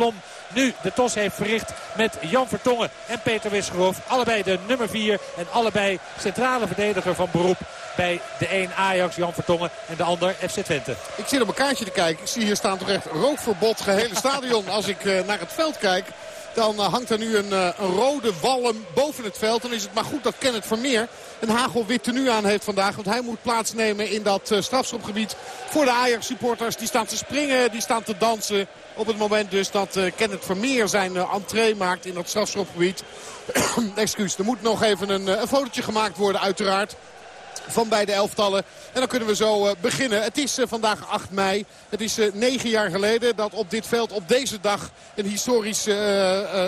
Blom nu de tos heeft verricht met Jan Vertongen en Peter Wisgerhoff. Allebei de nummer 4 en allebei centrale verdediger van beroep bij de een Ajax, Jan Vertongen en de ander FC Twente. Ik zit op een kaartje te kijken. Ik zie hier staan toch echt rookverbod, gehele stadion. Als ik uh, naar het veld kijk, dan uh, hangt er nu een, uh, een, rode walm boven het veld. Dan is het maar goed dat Kenneth Vermeer een hagelwit tenue aan heeft vandaag. Want hij moet plaatsnemen in dat strafschopgebied voor de Ajax supporters. Die staan te springen, die staan te dansen. Op het moment dus dat uh, Kenneth Vermeer zijn uh, entree maakt in dat strafschopgebied. Excuus, er moet nog even een, een fotootje gemaakt worden uiteraard van beide elftallen. En dan kunnen we zo beginnen. Het is vandaag 8 mei. Het is uh, negen jaar geleden dat op dit veld op deze dag een historisch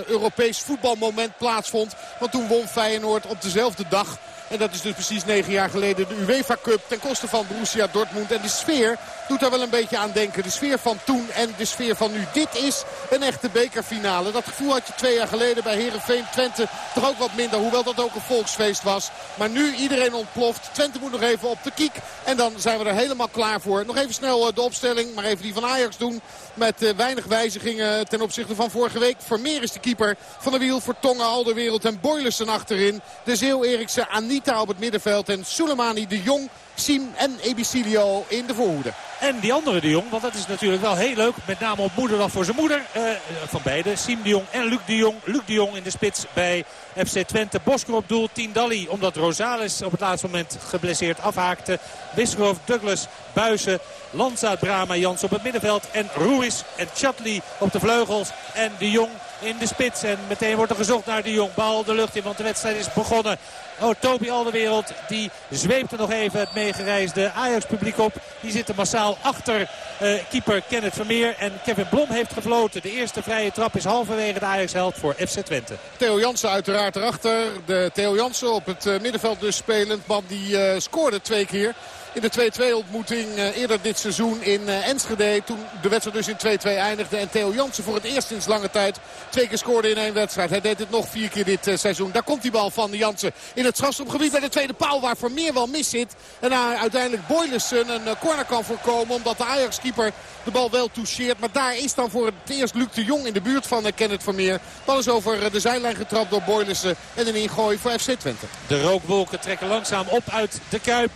Europees voetbalmoment plaatsvond. Want toen won Feyenoord op dezelfde dag en dat is dus precies negen jaar geleden de UEFA Cup ten koste van Borussia Dortmund. En de sfeer doet daar wel een beetje aan denken. De sfeer van toen en de sfeer van nu. Dit is een echte bekerfinale. Dat gevoel had je twee jaar geleden bij Herenveen Twente toch ook wat minder. Hoewel dat ook een volksfeest was. Maar nu iedereen ontploft. Twente moet nog even op de kiek. En dan zijn we er helemaal klaar voor. Nog even snel de opstelling. Maar even die van Ajax doen. Met uh, weinig wijzigingen ten opzichte van vorige week. Vermeer is de keeper van de wiel. Vertongen, Alderwereld en Boylussen achterin. De Zeeuw, Eriksen, Anita op het middenveld. En Soleimani, de Jong, Siem en Ebicilio in de voorhoede. En die andere de Jong, want dat is natuurlijk wel heel leuk. Met name op moederdag voor zijn moeder. Uh, van beide, Siem de Jong en Luc de Jong. Luc de Jong in de spits bij FC Twente. Bosker op doel, Tindalli. Omdat Rosales op het laatste moment geblesseerd afhaakte. Wisselhof, Douglas, Buizen, Lanza, Brama, Jans op het middenveld. En Ruiz en Chatli op de vleugels. En de Jong in de spits. En meteen wordt er gezocht naar de Jong. Bal de lucht in, want de wedstrijd is begonnen. Oh, Toby Alderwereld, die zweept er nog even het meegereisde Ajax-publiek op. Die zitten massaal achter uh, keeper Kenneth Vermeer. En Kevin Blom heeft gefloten. De eerste vrije trap is halverwege de Ajax-held voor FC Twente. Theo Jansen uiteraard erachter. De Theo Jansen op het uh, middenveld dus spelend. Man die uh, scoorde twee keer in de 2-2 ontmoeting uh, eerder dit seizoen in uh, Enschede. Toen de wedstrijd dus in 2-2 eindigde. En Theo Jansen voor het eerst sinds lange tijd twee keer scoorde in één wedstrijd. Hij deed het nog vier keer dit uh, seizoen. Daar komt die bal van Jansen in het strafschopgebied bij de tweede paal waar Vermeer wel mis zit. En daar uiteindelijk Boylissen een corner kan voorkomen. Omdat de Ajax-keeper de bal wel toucheert. Maar daar is dan voor het eerst Luc de Jong in de buurt van Kenneth Vermeer. Bal is over de zijlijn getrapt door Boylissen. En een ingooi voor FC Twente. De rookwolken trekken langzaam op uit de Kuip.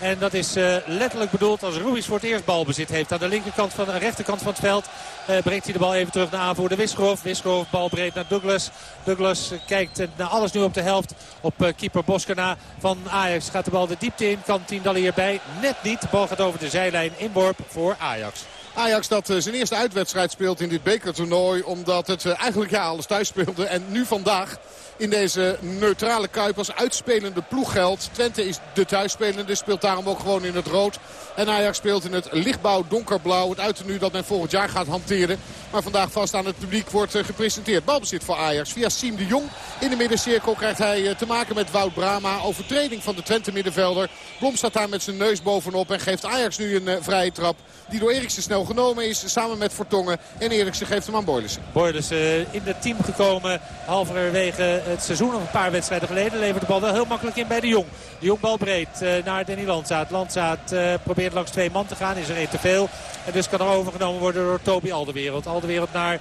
En dat is uh, letterlijk bedoeld als Ruiz voor het eerst balbezit heeft. Aan de linkerkant van de rechterkant van het veld uh, brengt hij de bal even terug naar aanvoerder Wisgerhof. Wisgerhof bal breed naar Douglas. Douglas kijkt naar alles nu op de helft op keeper Boskana van Ajax. Gaat de bal de diepte in. Kan Tiendal hierbij net niet. De bal gaat over de zijlijn. Inworp voor Ajax. Ajax dat zijn eerste uitwedstrijd speelt in dit bekertoernooi. Omdat het eigenlijk ja, alles thuis speelde. En nu vandaag in deze neutrale Kuip als uitspelende ploeg geldt. Twente is de thuisspelende, speelt daarom ook gewoon in het rood. En Ajax speelt in het lichtblauw donkerblauw. Het uiternu dat men volgend jaar gaat hanteren. Maar vandaag vast aan het publiek wordt gepresenteerd. Balbezit voor Ajax via Siem de Jong. In de middencirkel krijgt hij te maken met Wout Brama. Overtreding van de Twente middenvelder. Blom staat daar met zijn neus bovenop en geeft Ajax nu een vrije trap. Die door Eriksen snel genomen is samen met Vertongen. En Eriksen geeft hem aan Boylissen. Boylissen in het team gekomen halverwege het seizoen. Of een paar wedstrijden geleden levert de bal wel heel makkelijk in bij de Jong. De Jong bal breed uh, naar Danny Landzaat. Landzaat uh, probeert langs twee man te gaan. Is er één te veel. En dus kan er overgenomen worden door Toby Alderwereld. Alderwereld naar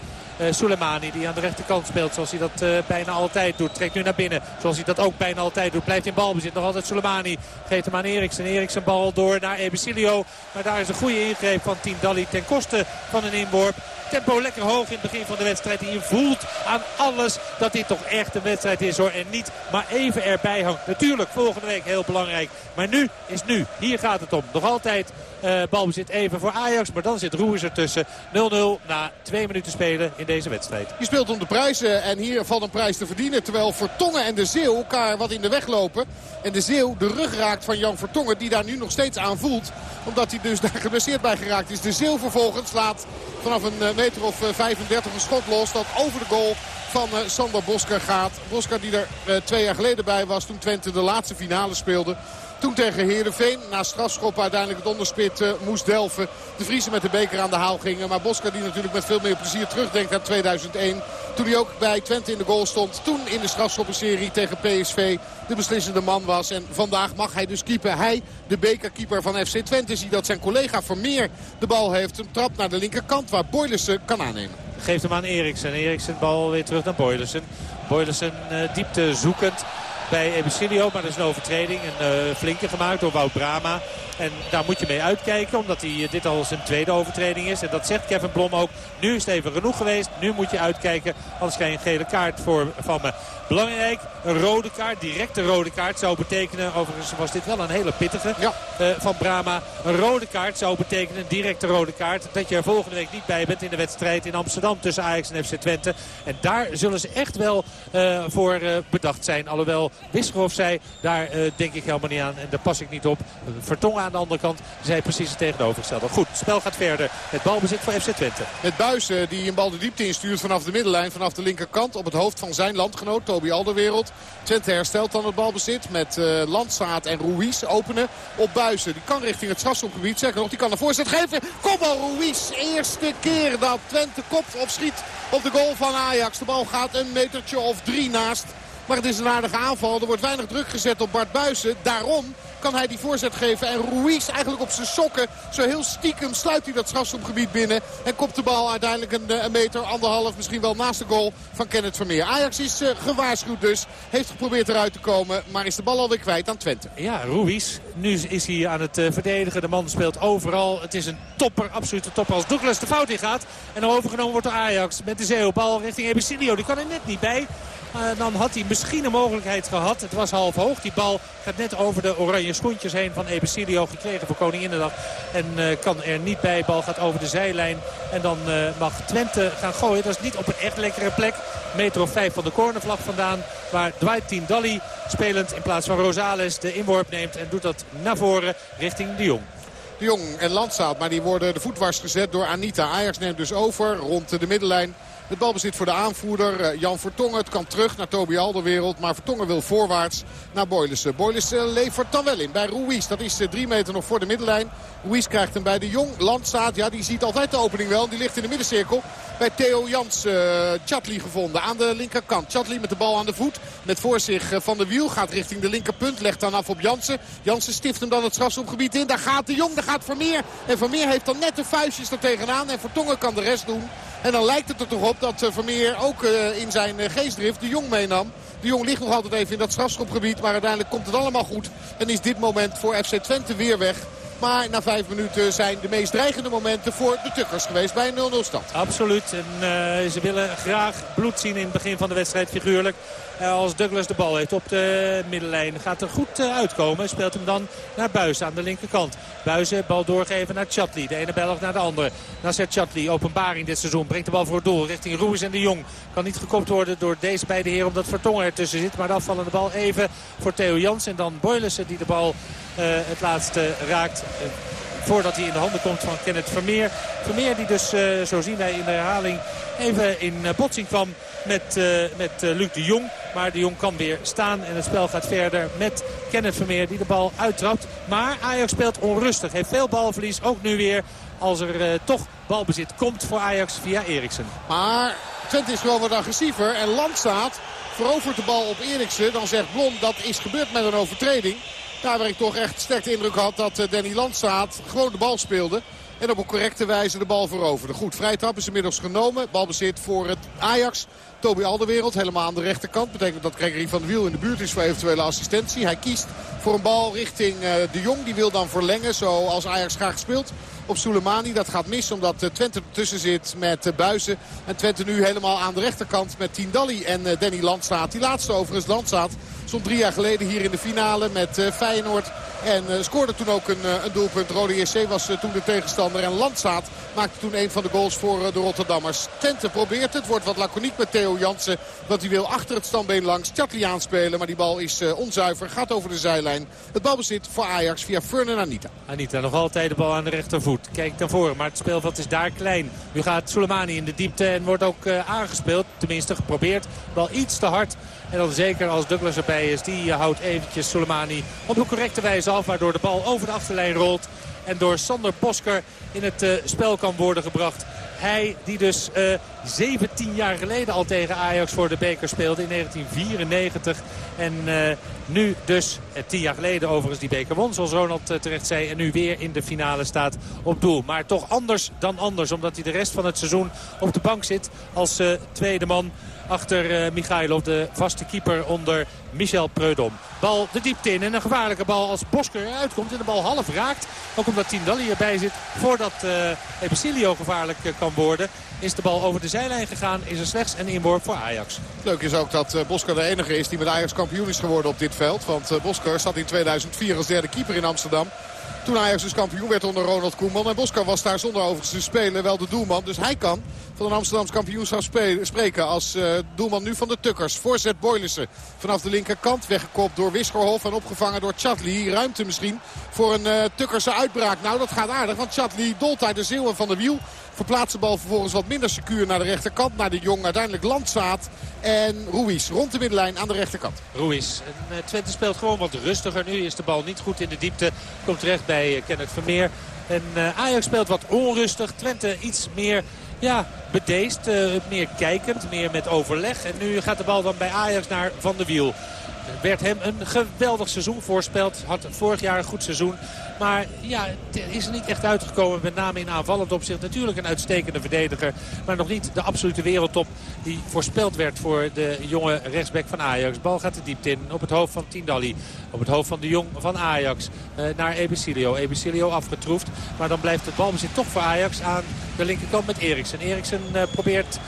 Soleimani die aan de rechterkant speelt zoals hij dat uh, bijna altijd doet. Trekt nu naar binnen zoals hij dat ook bijna altijd doet. Blijft in balbezit. Nog altijd Soleimani. Geeft hem aan Eriksen. Eriksen bal door naar Ebicilio. Maar daar is een goede ingreep van Team Dalli ten koste van een inworp. Tempo lekker hoog in het begin van de wedstrijd. Die je voelt aan alles dat dit toch echt een wedstrijd is hoor. En niet maar even erbij hangt. Natuurlijk volgende week heel belangrijk. Maar nu is nu. Hier gaat het om. Nog altijd uh, balbezit even voor Ajax. Maar dan zit Roers ertussen. 0-0 na twee minuten spelen in deze wedstrijd. Je speelt om de prijzen en hier valt een prijs te verdienen. Terwijl Vertongen en de Zeeuw elkaar wat in de weg lopen. En de Zeeuw de rug raakt van Jan Vertongen. Die daar nu nog steeds aan voelt. Omdat hij dus daar geblesseerd bij geraakt is. De Zeeuw vervolgens slaat vanaf een meter of 35 een schot los. Dat over de goal van uh, Sander Bosker gaat. Bosker die er twee jaar geleden bij was toen Twente de laatste finale speelde. Toen tegen Heerenveen. Na strafschop uiteindelijk het onderspit uh, moest delven. De Vriezen met de beker aan de haal gingen. Maar Bosker die natuurlijk met veel meer plezier terugdenkt aan 2001. Toen hij ook bij Twente in de goal stond. Toen in de strafschoppenserie tegen PSV de beslissende man was. En vandaag mag hij dus keeper. Hij, de bekerkeeper van FC Twente, ziet dat zijn collega Vermeer de bal heeft. Een trap naar de linkerkant waar Boylissen kan aannemen. Geeft hem aan Eriksen. Eriksen bal weer terug naar Boylersen. Boylersen diepte zoekend bij Ebesilio. Maar dat is een overtreding. Een flinke gemaakt door Wout Brama. En daar moet je mee uitkijken. Omdat hij dit al zijn tweede overtreding is. En dat zegt Kevin Blom ook. Nu is het even genoeg geweest. Nu moet je uitkijken. Anders krijg je een gele kaart voor, van me. Belangrijk, een rode kaart, directe rode kaart zou betekenen... overigens was dit wel een hele pittige ja. uh, van Brama. Een rode kaart zou betekenen, een directe rode kaart... dat je er volgende week niet bij bent in de wedstrijd in Amsterdam tussen Ajax en FC Twente. En daar zullen ze echt wel uh, voor uh, bedacht zijn. Alhoewel Wisgerhoff zei, daar denk ik helemaal niet aan en daar pas ik niet op. Vertongen aan de andere kant zei precies het tegenovergestelde. Goed, het spel gaat verder. Het balbezit voor FC Twente. Met Buizen die een bal de diepte instuurt vanaf de middenlijn, vanaf de linkerkant... op het hoofd van zijn landgenoot, Toby Alderwereld. Twente herstelt dan het balbezit met uh, Landsaat en Ruiz openen op Buizen. Die kan richting het strafschopgebied. Zeker nog, die kan een voorzet geven. Kopbal Ruiz. Eerste keer dat Twente kopt of schiet op de goal van Ajax. De bal gaat een metertje of drie naast. Maar het is een aardige aanval. Er wordt weinig druk gezet op Bart Buizen. Daarom kan hij die voorzet geven. En Ruiz eigenlijk op zijn sokken. Zo heel stiekem sluit hij dat strafschopgebied binnen. En kopt de bal uiteindelijk een, eh, meter, anderhalf, misschien wel naast de goal van Kenneth Vermeer. Ajax is uh, gewaarschuwd dus. Heeft geprobeerd eruit te komen. Maar is de bal alweer kwijt aan Twente. Ja, Ruiz. Nu is hij aan het uh, verdedigen. De man speelt overal. Het is een topper, absolute topper. Als Douglas de fout in gaat. En dan overgenomen wordt door Ajax. Met de zeeuwbal richting Ebesilio. Die kan er net niet bij. Uh, dan had hij misschien een mogelijkheid gehad. Het was half hoog. Die bal gaat net over de oranje schoentjes heen van Ebesilio. Gekregen voor Koninginnedag. En uh, kan er niet bij. Bal gaat over de zijlijn. En dan uh, mag Twente gaan gooien. Dat is niet op een echt lekkere plek. Meter of vijf van de cornervlag vandaan. Waar Dwight Tindalli spelend in plaats van Rosales de inworp neemt. En doet dat naar voren richting de Jong. De Jong en Landsaat. Maar die worden de voetwars gezet door Anita. Ajax neemt dus over rond de middenlijn. Het balbezit voor de aanvoerder eh, Jan Vertongen. Het kan terug naar Toby Alderwereld. Maar Vertongen wil voorwaarts naar Boylissen. Boylissen levert dan wel in bij Ruiz. Dat is eh, drie meter nog voor de middenlijn. Ruiz krijgt hem bij de Jong. Landstaat, ja, die ziet altijd de opening wel. Die ligt in de middencirkel bij Theo Jans. Uh, Chatli gevonden aan de linkerkant. Chatli met de bal aan de voet. Met voor zich van de wiel. Gaat richting de linkerpunt. Legt dan af op Jansen. Jansen stift hem dan het strafschopgebied in. Daar gaat de Jong. Daar gaat Vermeer. En Vermeer heeft dan net de vuistjes er tegenaan. En Vertongen kan de rest doen. En dan lijkt het er toch op dat eh, Vermeer ook eh, in zijn eh, geestdrift de Jong meenam. De Jong ligt nog altijd even in dat strafschopgebied. Maar uiteindelijk komt het allemaal goed. En is dit moment voor FC Twente weer weg. Maar na vijf minuten zijn de meest dreigende momenten voor de Tukkers geweest bij 0-0 stand. Absoluut. En uh, ze willen graag bloed zien in het begin van de wedstrijd figuurlijk. Uh, als Douglas de bal heeft op de middenlijn gaat er goed uh, uitkomen. Speelt hem dan naar Buizen aan de linkerkant. Buizen bal doorgeven naar Chatli. De ene Belg naar de andere. Nasser Chatli, openbaring dit seizoen. Brengt de bal voor het doel richting Ruiz en de Jong. Kan niet gekopt worden door deze beide heren omdat Vertongen ertussen zit. Maar de afvallende bal even voor Theo Jans. En dan Boylissen die de bal het laatste raakt voordat hij in de handen komt van Kenneth Vermeer. Vermeer die dus, uh, zo zien wij in de herhaling, even in botsing kwam met, met Luc de Jong. Maar de Jong kan weer staan en het spel gaat verder met Kenneth Vermeer die de bal uittrapt. Maar Ajax speelt onrustig, heeft veel balverlies, ook nu weer als er toch balbezit komt voor Ajax via Eriksen. Maar Twente is wel wat agressiever en Landstaat verovert de bal op Eriksen. Dan zegt Blom dat is gebeurd met een overtreding. Daar waar ik toch echt sterk de indruk had dat Danny Landstaat gewoon de bal speelde. En op een correcte wijze de bal veroverde. Goed, vrijtrap is inmiddels genomen. Balbezit voor het Ajax. Toby Alderwereld helemaal aan de rechterkant. Betekent dat Gregory van der Wiel in de buurt is voor eventuele assistentie. Hij kiest voor een bal richting uh, de Jong. Die wil dan verlengen zoals Ajax graag speelt op Soleimani. Dat gaat mis omdat Twente ertussen zit met Buizen. En Twente nu helemaal aan de rechterkant met Tindalli en Danny Landstaat. Die laatste overigens Landstaat stond drie jaar geleden hier in de finale met Feyenoord. En scoorde toen ook een, een doelpunt. Rode JC was toen de tegenstander. En Landstaat maakte toen een van de goals voor de Rotterdammers. Twente probeert het. Wordt wat laconiek met Theo Jansen. Want hij wil achter het standbeen langs Chatli aanspelen. Maar die bal is onzuiver. Gaat over de zijlijn. Het balbezit voor Ajax via Fern en Anita. Anita nog altijd de bal aan de rechtervoet. Kijkt naar voren. Maar het speelveld is daar klein. Nu gaat Soleimani in de diepte en wordt ook aangespeeld. Tenminste geprobeerd. Wel iets te hard. En dan zeker als Douglas erbij is. Die houdt eventjes Soleimani op de correcte wijze af. Waardoor de bal over de achterlijn rolt. En door Sander Bosker in het spel kan worden gebracht. Hij die dus uh, 17 jaar geleden al tegen Ajax voor de beker speelde in 1994. En uh, nu dus, uh, 10 jaar geleden overigens die beker won zoals Ronald terecht zei. En nu weer in de finale staat op doel. Maar toch anders dan anders omdat hij de rest van het seizoen op de bank zit als tweede man achter uh, Michailov, de vaste keeper onder Michel Preudom. Bal de diepte in en een gevaarlijke bal als Bosker eruit komt en de bal half raakt. Ook omdat Tindalli erbij zit voordat uh, gevaarlijk uh, kan worden. Is de bal over de zijlijn gegaan, is er slechts een inworp voor Ajax. Leuk is ook dat Bosker de enige is die met Ajax kampioen is geworden op dit veld. Want Bosker zat in 2004 als derde keeper in Amsterdam. Toen Ajax dus kampioen werd onder Ronald Koeman. En Bosker was daar zonder overigens te spelen wel de doelman. Dus hij kan van een Amsterdams kampioenschap spreken als uh, doelman nu van de Tukkers. Voorzet Boylissen vanaf de linkerkant. Weggekopt door Wisgerhof en opgevangen door Chatli. Ruimte misschien voor een uh, uitbraak. Nou, dat gaat aardig, want Chatli dolt daar de zeeuwen van de wiel. Verplaatst de bal vervolgens wat minder secuur naar de rechterkant. Naar de Jong, uiteindelijk Landzaat en Ruiz rond de middenlijn aan de rechterkant. Ruiz. En, uh, Twente speelt gewoon wat rustiger. Nu is de bal niet goed in de diepte. Komt terecht bij uh, Kenneth Vermeer. En uh, Ajax speelt wat onrustig. Twente iets meer ja, bedeesd, meer kijkend, meer met overleg. En nu gaat de bal dan bij Ajax naar Van der Wiel. Er werd hem een geweldig seizoen voorspeld. Had vorig jaar een goed seizoen. Maar ja, het is er niet echt uitgekomen. Met name in aanvallend opzicht. Natuurlijk een uitstekende verdediger. Maar nog niet de absolute wereldtop die voorspeld werd voor de jonge rechtsback van Ajax. Bal gaat de diepte in op het hoofd van Tindalli. Op het hoofd van de jong van Ajax. Uh, naar Ebesilio. Ebesilio afgetroefd. Maar dan blijft het balbezit toch voor Ajax aan de linkerkant met Eriksen. Eriksen uh, probeert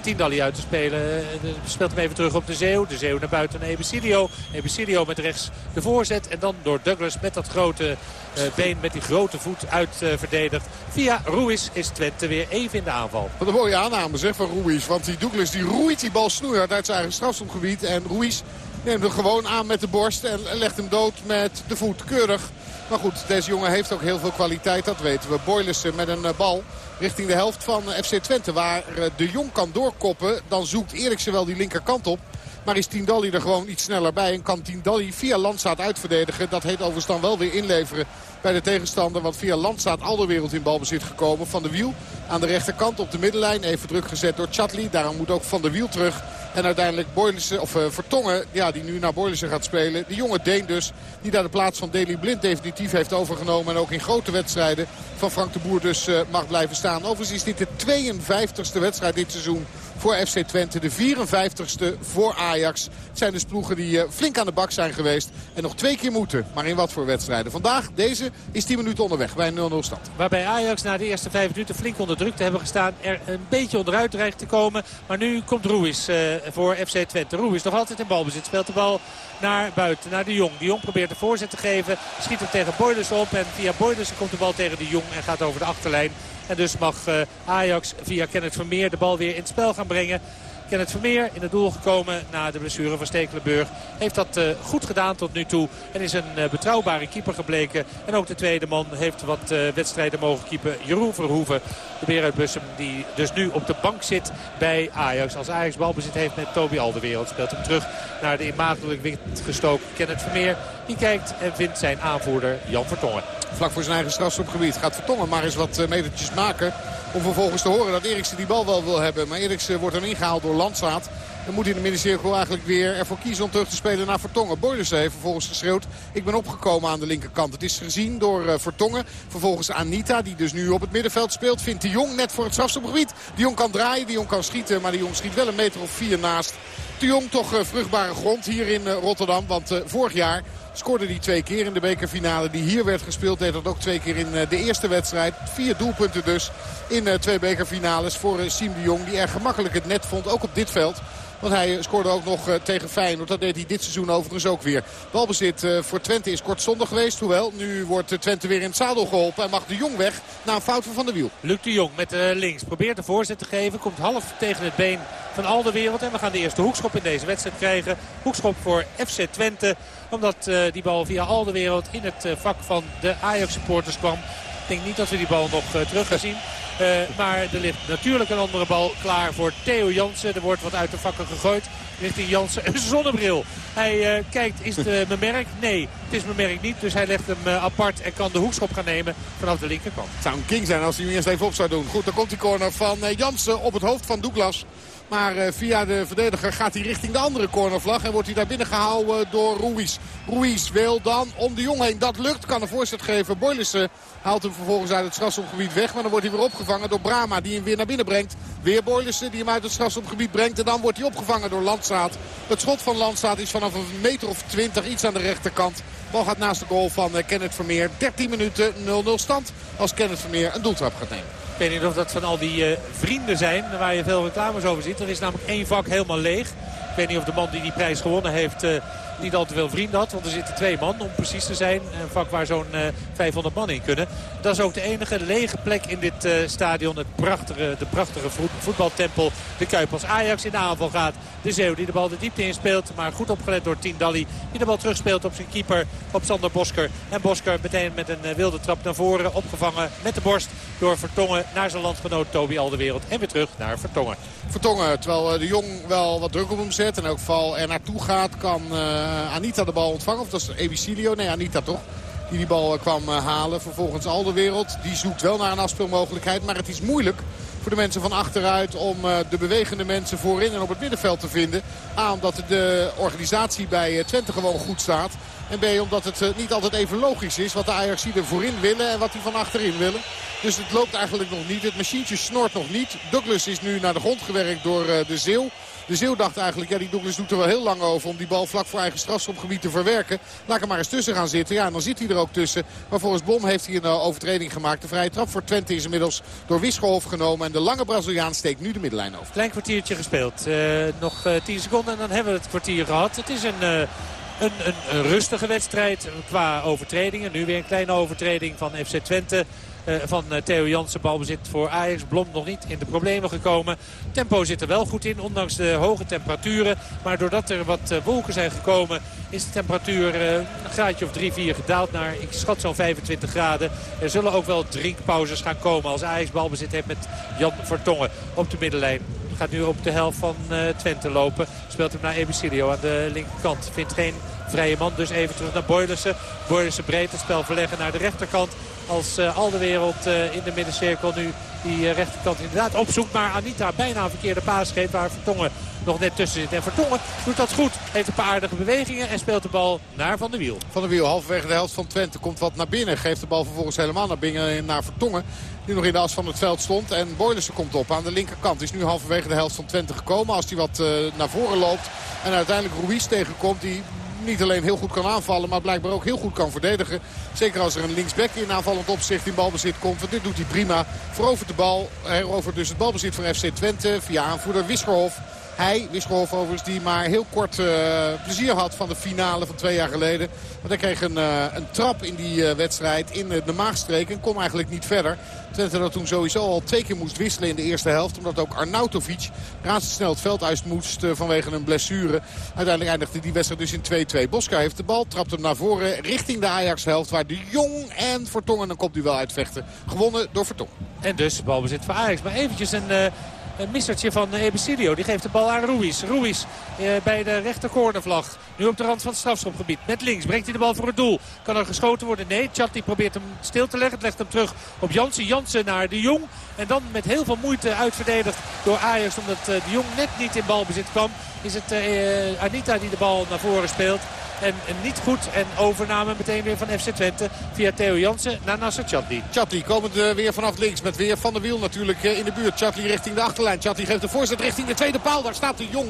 Tindalli uit te spelen. Uh, speelt hem even terug op de Zeeuw. De Zeeuw naar buiten naar Ebesilio. Ebesilio met rechts de voorzet. En dan door Douglas met dat grote uh, been, met die grote voet uit verdedigd. Via Ruiz is Twente weer even in de aanval. Wat een mooie aanname zeg van Ruiz. Want die Douglas die roeit die bal snoeihard uit zijn eigen strafstomgebied. En Ruiz neemt hem gewoon aan met de borst en legt hem dood met de voet. Keurig. Maar goed, deze jongen heeft ook heel veel kwaliteit, dat weten we. Boylissen met een bal richting de helft van FC Twente. Waar de Jong kan doorkoppen, dan zoekt Eriksen wel die linkerkant op. Maar is Tindalli er gewoon iets sneller bij. En kan Tindalli via Landsaat uitverdedigen. Dat heet overigens dan wel weer inleveren bij de tegenstander. Want via Landsaat al de wereld in balbezit gekomen. Van de Wiel aan de rechterkant op de middenlijn. Even druk gezet door Chatli. Daarom moet ook Van de Wiel terug. En uiteindelijk Boylissen, of uh, Vertongen, ja, die nu naar Boylissen gaat spelen. De jonge Deen dus, die daar de plaats van Deli Blind definitief heeft overgenomen. En ook in grote wedstrijden van Frank de Boer dus uh, mag blijven staan. Overigens is dit de 52e wedstrijd dit seizoen voor FC Twente. De 54ste voor Ajax. Het zijn dus ploegen die uh, flink aan de bak zijn geweest. En nog twee keer moeten. Maar in wat voor wedstrijden? Vandaag, deze, is 10 minuten onderweg bij een 0-0 stand. Waarbij Ajax na de eerste 5 minuten flink onder druk te hebben gestaan. Er een beetje onderuit dreigt te komen. Maar nu komt Ruiz uh, voor FC Twente. Ruiz nog altijd in balbezit. Speelt de bal naar buiten, naar de Jong. De Jong probeert de voorzet te geven. Schiet hem tegen Boyders op. En via Boyders komt de bal tegen de Jong en gaat over de achterlijn. En dus mag uh, Ajax via Kenneth Vermeer de bal weer in het spel gaan brengen. Kenneth Vermeer in het doel gekomen na de blessure van Stekelenburg. Heeft dat uh, goed gedaan tot nu toe. En is een uh, betrouwbare keeper gebleken. En ook de tweede man heeft wat wedstrijden mogen keeper. Jeroen Verhoeven, de beer uit. Die dus nu op de bank zit bij Ajax. Als Ajax balbezit heeft met Toby Alderwereld. Speelt hem terug naar de inmatigelijk wind gestoken Kenneth Vermeer. Die kijkt en vindt zijn aanvoerder Jan Vertongen. Vlak voor zijn eigen strafschopgebied gaat Vertongen maar eens wat metertjes maken. Om vervolgens te horen dat Eriksen die bal wel wil hebben. Maar Eriksen wordt dan ingehaald door Landsaat. Dan moet in de middencirkel eigenlijk weer ervoor kiezen om terug te spelen naar Vertongen. Boylissen heeft vervolgens geschreeuwd. Ik ben opgekomen aan de linkerkant. Het is gezien door uh, Vertongen. Vervolgens Anita, die dus nu op het middenveld speelt. Vindt de Jong net voor het strafstopgebied. De Jong kan draaien, de Jong kan schieten. Maar de Jong schiet wel een meter of vier naast. De Jong toch uh, vruchtbare grond hier in Rotterdam. Want vorig jaar scoorde hij twee keer in de bekerfinale die hier werd gespeeld. Deed dat ook twee keer in de eerste wedstrijd. Vier doelpunten dus in twee bekerfinales voor Siem de Jong. Die erg gemakkelijk het net vond, ook op dit veld. Want hij scoorde ook nog uh, tegen Feyenoord. Dat deed hij dit seizoen overigens ook weer. Balbezit uh, voor Twente is kortstondig geweest. Hoewel, nu wordt Twente weer in het zadel geholpen. En mag de Jong weg na een fout van Van der Wiel. Luc de Jong met links. Probeert de voorzet te geven. Komt half tegen het been van al de wereld. En we gaan de eerste hoekschop in deze wedstrijd krijgen. Hoekschop voor FC Twente. Omdat die bal via al de wereld in het vak van de Ajax supporters kwam. Ik denk niet dat we die bal nog terug gaan zien. Maar er ligt natuurlijk een andere bal klaar voor Theo Jansen. Er wordt wat uit de vakken gegooid richting Jansen. Een zonnebril. Hij kijkt, is het uh, merk? Nee, het is mijn merk niet. Dus hij legt hem apart en kan de hoekschop gaan nemen vanaf de linkerkant. Het zou een king zijn als hij hem eerst even op zou doen. Goed, dan komt die corner van Jansen op het hoofd van Douglas. Maar eh, via de verdediger gaat hij richting de andere cornervlag. En wordt hij daar binnen gehouden door Ruiz. Ruiz wil dan om de Jong heen. Dat lukt. Kan een voorzet geven. Boylissen haalt hem vervolgens uit het strafschopgebied weg. Maar dan wordt hij weer opgevangen door Brama. Die hem weer naar binnen brengt. Weer Boylissen die hem uit het strafschopgebied brengt. En dan wordt hij opgevangen door Landsaat. Het schot van Landsaat is vanaf een meter of twintig iets aan de rechterkant. Bal gaat naast de goal van eh, Kenneth Vermeer. 13 minuten 0-0 stand als Kenneth Vermeer een doeltrap gaat nemen. Ik weet niet of dat van al die uh, vrienden zijn waar je veel reclames over ziet. Er is namelijk één vak helemaal leeg. Ik weet niet of de man die die prijs gewonnen heeft... Uh, niet al te veel vrienden had. Want er zitten twee man om precies te zijn. Een vak waar zo'n 500 man in kunnen. Dat is ook de enige lege plek in dit uh, stadion. Het prachtige, de prachtige voetbaltempel. De Kuip als Ajax in de aanval gaat. De Zeeuw die de bal de diepte inspeelt. Maar goed opgelet door Tindalli. Die de bal terugspeelt op zijn keeper. Op Sander Bosker. En Bosker meteen met een wilde trap naar voren. Opgevangen met de borst door Vertongen naar zijn landgenoot Toby Alderwereld. En weer terug naar Vertongen. Vertongen, terwijl de Jong wel wat druk op hem zet. En ook geval er naartoe gaat, kan Anita de bal ontvangen. Of dat is Ebicilio? Nee, Anita toch? Die die bal uh, kwam uh, halen. Vervolgens Alderwereld. Die zoekt wel naar een afspeelmogelijkheid. Maar het is moeilijk voor de mensen van achteruit om de bewegende mensen voorin en op het middenveld te vinden. A, omdat de organisatie bij Twente gewoon goed staat. En B, omdat het niet altijd even logisch is wat de Ajaxiden voorin willen en wat die van achterin willen. Dus het loopt eigenlijk nog niet. Het machientje snort nog niet. Douglas is nu naar de grond gewerkt door de Zeeuw. De Zeeuw dacht eigenlijk, ja die Douglas doet er wel heel lang over om die bal vlak voor eigen strafschopgebied te verwerken. Laat hem maar eens tussen gaan zitten. Ja, en dan zit hij er ook tussen. Maar volgens Blom heeft hij een uh, overtreding gemaakt. De vrije trap voor Twente is inmiddels door Wisselhof genomen. En de lange Braziliaan steekt nu de middenlijn over. Klein kwartiertje gespeeld. Uh, nog uh, 10 seconden en dan hebben we het kwartier gehad. Het is. Een, een, een, rustige wedstrijd qua overtredingen. Nu weer een kleine overtreding van FC Twente. Eh, van eh, Theo Jansen. Balbezit voor Ajax. Blom nog niet in de problemen gekomen. Tempo zit er wel goed in, ondanks de hoge temperaturen. Maar doordat er wat eh, wolken zijn gekomen, is de temperatuur een graadje of 3-4 gedaald naar, ik schat zo'n 25 graden. Er zullen ook wel drinkpauzes gaan komen als Ajax balbezit heeft met Jan Vertongen op de middenlijn gaat nu op de helft van Twente lopen. Speelt hem naar Ebicilio aan de linkerkant. Vindt geen vrije man, dus even terug naar Boylissen. Boylissen breed het spel verleggen naar de rechterkant. Als uh, al de wereld uh, in de middencirkel nu die uh, rechterkant inderdaad opzoekt. Maar Anita bijna een verkeerde paas geeft waar Vertongen nog net tussen zit. En Vertongen doet dat goed. Heeft een paar aardige bewegingen en speelt de bal naar Van der Wiel. Van der Wiel halverwege de helft van Twente komt wat naar binnen. Geeft de bal vervolgens helemaal naar binnen naar Vertongen. Die nog in de as van het veld stond. En Boylissen komt op aan de linkerkant. Is nu halverwege de helft van Twente gekomen. Als hij wat naar voren loopt. En uiteindelijk Ruiz tegenkomt. Die niet alleen heel goed kan aanvallen, maar blijkbaar ook heel goed kan verdedigen. Zeker als er een linksback in aanvallend opzicht in balbezit komt. Want dit doet hij prima. Verovert de bal. Herovert dus het balbezit van FC Twente via aanvoerder Wisgerhof. Hij, Wisgerhof overigens, die maar heel kort uh, plezier had van de finale van twee jaar geleden. Want hij kreeg een, uh, een trap in die uh, wedstrijd in de maagstreek en kon eigenlijk niet verder. Twente dat toen sowieso al twee keer moest wisselen in de eerste helft. Omdat ook Arnautovic razendsnel het veld uit moest vanwege een blessure. Uiteindelijk eindigde die wedstrijd dus in 2-2. Boska heeft de bal, trapt hem naar voren richting de Ajax-helft. Waar de Jong en Vertongen een kopduel uitvechten. Gewonnen door Vertongen. En dus balbezit voor Ajax. Maar eventjes een een missertje van Ebicidio. Die geeft de bal aan Ruiz. Ruiz eh, bij de rechter cornervlag. Nu op de rand van het strafschopgebied. Met links brengt hij de bal voor het doel. Kan er geschoten worden? Nee. Chatti probeert hem stil te leggen. Het legt hem terug op Jansen. Jansen naar de Jong. En dan met heel veel moeite uitverdedigd door Ajax. Omdat uh, de Jong net niet in balbezit kwam. Is het uh, Anita die de bal naar voren speelt. En niet goed. En overname meteen weer van FC Twente via Theo Jansen naar Nasser Chatli. Chatli komend weer vanaf links met weer Van der Wiel natuurlijk in de buurt. Chatli richting de achterlijn. Chatli geeft de voorzet richting de tweede paal. Daar staat de Jong.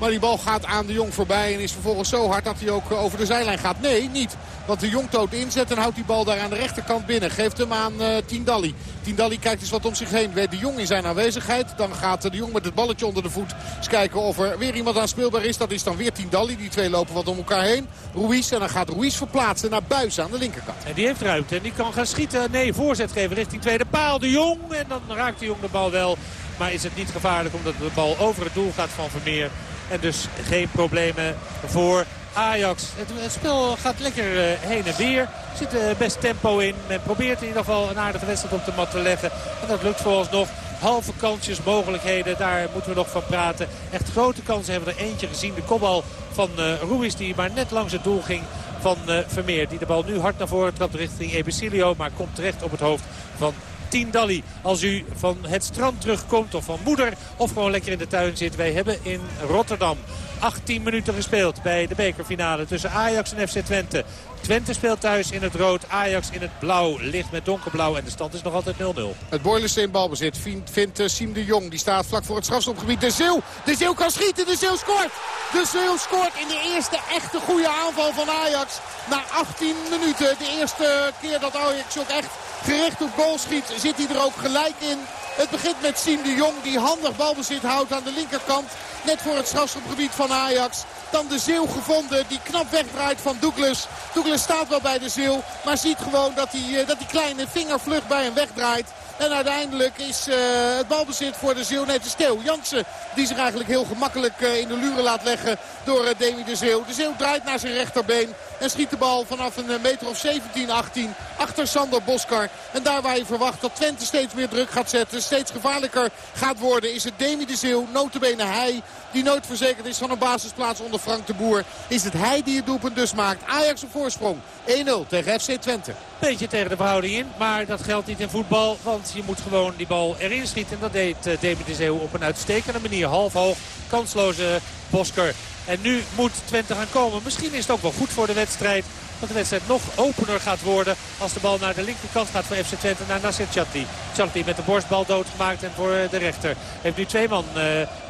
Maar die bal gaat aan de Jong voorbij en is vervolgens zo hard dat hij ook over de zijlijn gaat. Nee, niet. Want de Jong toont inzet en houdt die bal daar aan de rechterkant binnen. Geeft hem aan uh, Tindalli. Tindalli kijkt eens wat om zich heen. Weet de Jong in zijn aanwezigheid. Dan gaat de Jong met het balletje onder de voet eens kijken of er weer iemand aan speelbaar is. Dat is dan weer Tindalli. Die twee lopen wat om elkaar heen. Ruiz en dan gaat Ruiz verplaatsen naar Buis aan de linkerkant. En die heeft ruimte en die kan gaan schieten. Nee, voorzet geven richting tweede paal. De Jong en dan raakt de Jong de bal wel. Maar is het niet gevaarlijk omdat de bal over het doel gaat van Vermeer. En dus geen problemen voor Ajax. Het, spel gaat lekker heen en weer. Er zit best tempo in. Men probeert in ieder geval een aardige wedstrijd op de mat te leggen. En dat lukt vooralsnog halve kansjes, mogelijkheden. Daar moeten we nog van praten. Echt grote kansen hebben we er eentje gezien. De kopbal van uh, Ruiz die maar net langs het doel ging van Vermeer. Die de bal nu hard naar voren trapt richting Ebesilio. Maar komt terecht op het hoofd van Tiendalli. Als u van het strand terugkomt of van moeder of gewoon lekker in de tuin zit. Wij hebben in Rotterdam 18 minuten gespeeld bij de bekerfinale tussen Ajax en FC Twente. Twente speelt thuis in het rood, Ajax in het blauw. Ligt met donkerblauw en de stand is nog altijd 0-0. Het Boylense in balbezit vindt, uh, Siem de Jong. Die staat vlak voor het strafstopgebied. De Zeeuw, de Zeeuw kan schieten, de Zeeuw scoort. De Zeeuw scoort in de eerste echte goede aanval van Ajax. Na 18 minuten, de eerste keer dat Ajax ook echt gericht op goal schiet, zit hij er ook gelijk in. Het begint met Siem de Jong die handig balbezit houdt aan de linkerkant. Net voor het strafschopgebied van Ajax. Dan de Zeeuw gevonden die knap wegdraait van Douglas. Douglas staat wel bij de Zeeuw. Maar ziet gewoon dat die, eh, dat die kleine vinger vlug bij hem wegdraait. En uiteindelijk is uh, het balbezit voor de Zeeuw. Nee, het is Theo Jansen die zich eigenlijk heel gemakkelijk uh, in de luren laat leggen door uh, Demi de Zeeuw. De Zeeuw draait naar zijn rechterbeen en schiet de bal vanaf een meter of 17, 18 achter Sander Boskar. En daar waar je verwacht dat Twente steeds meer druk gaat zetten, steeds gevaarlijker gaat worden, is het Demi de Zeeuw, notabene hij, die nooit verzekerd is van een basisplaats onder Frank de Boer. Is het hij die het doelpunt dus maakt. Ajax op voorsprong. 1-0 tegen FC Twente. Beetje tegen de verhouding in, maar dat geldt niet in voetbal. Want je moet gewoon die bal erin schieten. En dat deed uh, Demi de Zeeuw op een uitstekende manier. Half hoog, kansloze Bosker. En nu moet Twente gaan komen. Misschien is het ook wel goed voor de wedstrijd. Dat de wedstrijd nog opener gaat worden als de bal naar de linkerkant gaat voor FC Twente naar Nasser Chatli. Chatli met de borstbal doodgemaakt en voor de rechter. Heeft nu twee man uh,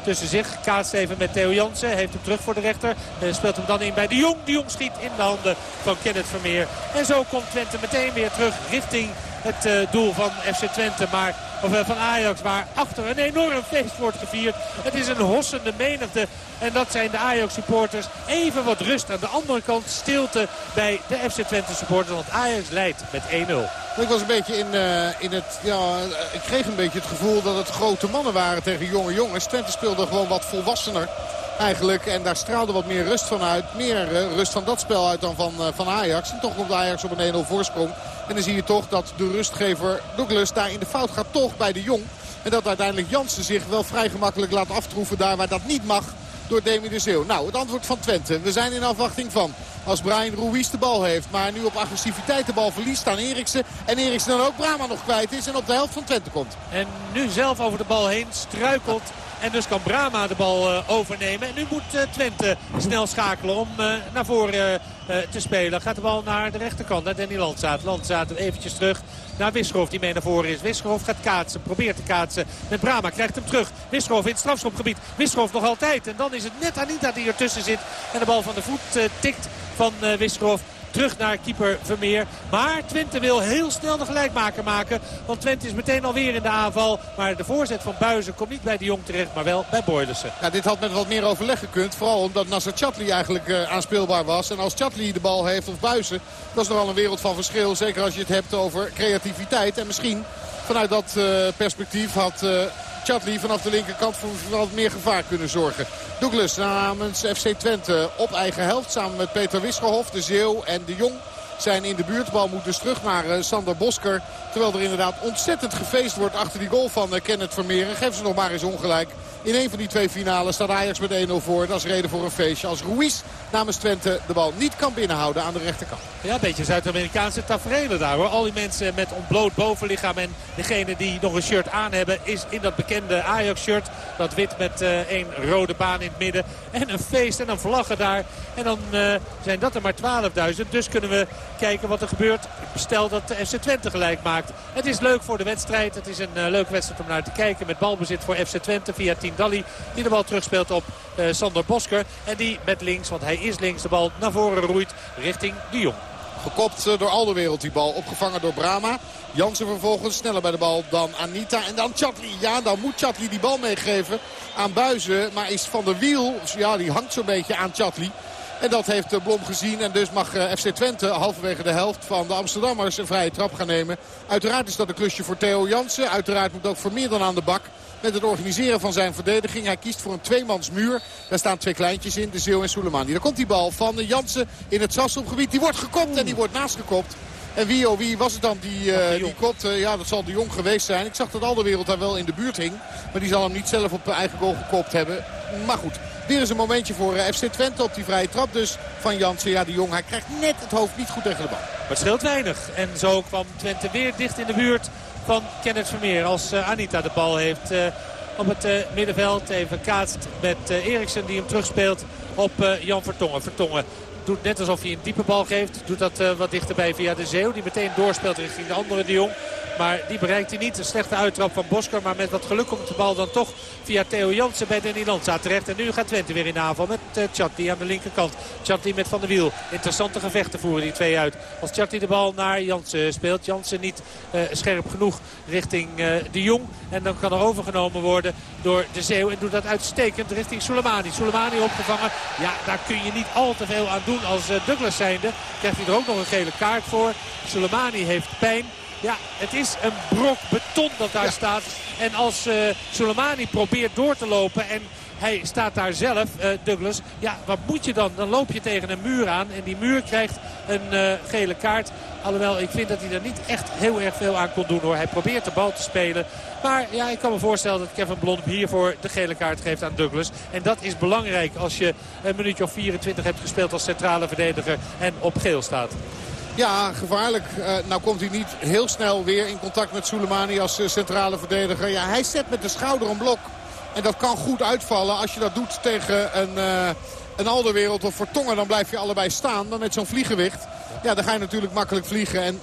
tussen zich. Kaatst even met Theo Jansen. Heeft hem terug voor de rechter. Uh, speelt hem dan in bij de Jong. De Jong schiet in de handen van Kenneth Vermeer. En zo komt Twente meteen weer terug richting het uh, doel van FC Twente. Maar, of uh, van Ajax. Waar achter een enorm feest wordt gevierd. Het is een hossende menigte. En dat zijn de Ajax supporters. Even wat rust aan de andere kant. Stilte bij de FC Twente supporters. Want Ajax leidt met 1-0. Ik was een beetje in, uh, in het... Ja, ik kreeg een beetje het gevoel dat het grote mannen waren tegen jonge jongens. Twente speelde gewoon wat volwassener eigenlijk. En daar straalde wat meer rust van uit. Meer uh, rust van dat spel uit dan van, uh, van Ajax. En toch komt Ajax op een 1-0 voorsprong. En dan zie je toch dat de rustgever Douglas daar in de fout gaat toch bij de Jong. En dat uiteindelijk Jansen zich wel vrij gemakkelijk laat aftroeven daar waar dat niet mag door Demi de Zeeuw. Nou, het antwoord van Twente. We zijn in afwachting van als Brian Ruiz de bal heeft. Maar nu op agressiviteit de bal verliest aan Eriksen. En Eriksen dan ook Brama nog kwijt is en op de helft van Twente komt. En nu zelf over de bal heen struikelt. En dus kan Brama de bal uh, overnemen. En nu moet uh, Twente snel schakelen om uh, naar voren te spelen. Gaat de bal naar de rechterkant, naar Danny Landzaat. Landzaat eventjes terug naar Wisgerhof die mee naar voren is. Wisgerhof gaat kaatsen, probeert te kaatsen met Brama. Krijgt hem terug. Wisgerhof in het strafschopgebied. Wisgerhof nog altijd. En dan is het net Anita die ertussen zit. En de bal van de voet tikt van uh, terug naar keeper Vermeer. Maar Twente wil heel snel de gelijkmaker maken. Want Twente is meteen alweer in de aanval. Maar de voorzet van Buizen komt niet bij de Jong terecht, maar wel bij Boylissen. Ja, dit had met wat meer overleg gekund. Vooral omdat Nasser Chatli eigenlijk uh, aanspeelbaar was. En als Chatli de bal heeft of Buizen, dat is nogal een wereld van verschil. Zeker als je het hebt over creativiteit. En misschien vanuit dat uh, perspectief had... Uh, Chatli vanaf de linkerkant voor wat meer gevaar kunnen zorgen. Douglas namens FC Twente op eigen helft. Samen met Peter Wisselhof, de Zeeuw en de Jong zijn in de buurt. Bal moet dus terug naar uh, Sander Bosker. Terwijl er inderdaad ontzettend gefeest wordt achter die goal van uh, Kenneth Vermeer. Geef ze nog maar eens ongelijk. In een van die twee finales staat Ajax met 1-0 voor. Dat is reden voor een feestje. Als Ruiz namens Twente de bal niet kan binnenhouden aan de rechterkant. Ja, een beetje Zuid-Amerikaanse tafereelen daar hoor. Al die mensen met ontbloot bovenlichaam. En degene die nog een shirt aan hebben is in dat bekende Ajax-shirt. Dat wit met uh, één rode baan in het midden. En een feest en dan vlaggen daar. En dan uh, zijn dat er maar 12.000. Dus kunnen we kijken wat er gebeurt. Stel dat de FC Twente gelijk maakt. Het is leuk voor de wedstrijd. Het is een uh, leuke wedstrijd om naar te kijken. Met balbezit voor FC Twente via Dalli. Die de bal terugspeelt op uh, Sander Bosker. En die met links, want hij is links, de bal naar voren roeit richting de Jong. Gekopt door al de wereld die bal. Opgevangen door Brama. Jansen vervolgens sneller bij de bal dan Anita. En dan Chatli. Ja, dan moet Chatli die bal meegeven aan Buizen. Maar is Van der Wiel, ja die hangt zo'n beetje aan Chatli. En dat heeft Blom gezien. En dus mag FC Twente halverwege de helft van de Amsterdammers een vrije trap gaan nemen. Uiteraard is dat een klusje voor Theo Jansen. Uiteraard moet ook Vermeer dan aan de bak. Met het organiseren van zijn verdediging. Hij kiest voor een tweemansmuur. Daar staan twee kleintjes in, de Zeeuw en Soleimani. Daar komt die bal van Jansen in het Strafschopgebied. Die wordt gekopt en die wordt naastgekopt. En wie, oh wie was het dan die, uh, die kopt? ja, dat zal de Jong geweest zijn. Ik zag dat al de wereld daar wel in de buurt hing. Maar die zal hem niet zelf op eigen goal gekopt hebben. Maar goed, weer eens een momentje voor uh, FC Twente op die vrije trap dus van Jansen. Ja, de Jong, hij krijgt net het hoofd niet goed tegen de bal. Maar het scheelt weinig. En zo kwam Twente weer dicht in de buurt van Kenneth Vermeer. Als uh, Anita de bal heeft op het middenveld. Even kaatst met Eriksen die hem terugspeelt op Jan Vertongen. Vertongen Doet net alsof hij een diepe bal geeft. Doet dat uh, wat dichterbij via de Zeeuw. Die meteen doorspeelt richting de andere de Jong. Maar die bereikt hij niet. Een slechte uittrap van Bosker. Maar met wat geluk komt de bal dan toch via Theo Jansen bij Danny Landsa terecht. En nu gaat Twente weer in aanval met uh, Chatli aan de linkerkant. Chatli met Van der Wiel. Interessante gevechten voeren die twee uit. Als Chatli de bal naar Jansen speelt. Jansen niet uh, scherp genoeg richting de Jong. En dan kan er overgenomen worden door de Zeeuw. En doet dat uitstekend richting Soleimani. Soleimani opgevangen. Ja, daar kun je niet al te veel aan doen als Douglas zijnde. Krijgt hij er ook nog een gele kaart voor. Soleimani heeft pijn. Ja, het is een brok beton dat daar staat. En als uh, Soleimani probeert door te lopen en hij staat daar zelf, uh, Douglas. Ja, wat moet je dan? Dan loop je tegen een muur aan. En die muur krijgt een uh, gele kaart. Alhoewel, ik vind dat hij er niet echt heel erg veel aan kon doen hoor. Hij probeert de bal te spelen. Maar ja, ik kan me voorstellen dat Kevin Blond hiervoor de gele kaart geeft aan Douglas. En dat is belangrijk als je een minuutje of 24 hebt gespeeld als centrale verdediger en op geel staat. Ja, gevaarlijk. Uh, nou komt hij niet heel snel weer in contact met Soleimani als centrale verdediger. Ja, hij zet met de schouder een blok. En dat kan goed uitvallen als je dat doet tegen een, uh, een Alderwereld of Vertongen. Dan blijf je allebei staan. Dan met zo'n vliegenwicht. Ja, dan ga je natuurlijk makkelijk vliegen. En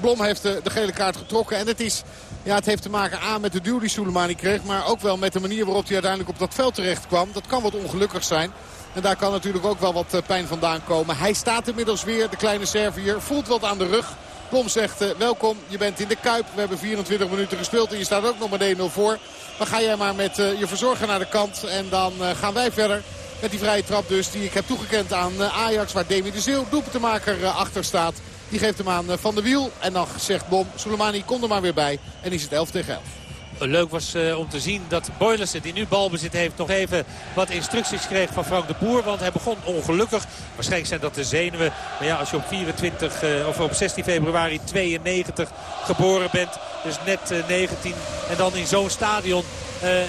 Blom heeft de, de, gele kaart getrokken. En het, is, ja, het heeft te maken aan met de duw die Soleimani kreeg. Maar ook wel met de manier waarop hij uiteindelijk op dat veld terecht kwam. Dat kan wat ongelukkig zijn. En daar kan natuurlijk ook wel wat eh, pijn vandaan komen. Hij staat inmiddels weer, de kleine Servier. Voelt wat aan de rug. Blom zegt uh, welkom, je bent in de Kuip. We hebben 24 minuten gespeeld en je staat ook nog maar 1-0 voor. Dan ga jij maar met uh, je verzorger naar de kant. En dan uh, gaan wij verder met die vrije trap dus die ik heb toegekend aan Ajax. Waar Demi de Zeeuw, doelpuntenmaker, achter staat. Die geeft hem aan Van de Wiel. En dan zegt Blom, Soleimani kom er maar weer bij. En is het 11 tegen 11 leuk was uh, om te zien dat Boylissen, die nu balbezit heeft, nog even wat instructies kreeg van Frank de Boer. Want hij begon ongelukkig. Waarschijnlijk zijn dat de zenuwen. Maar ja, als je op 24 uh, of op 16 februari 92 geboren bent, dus net uh, 19 en dan in zo'n stadion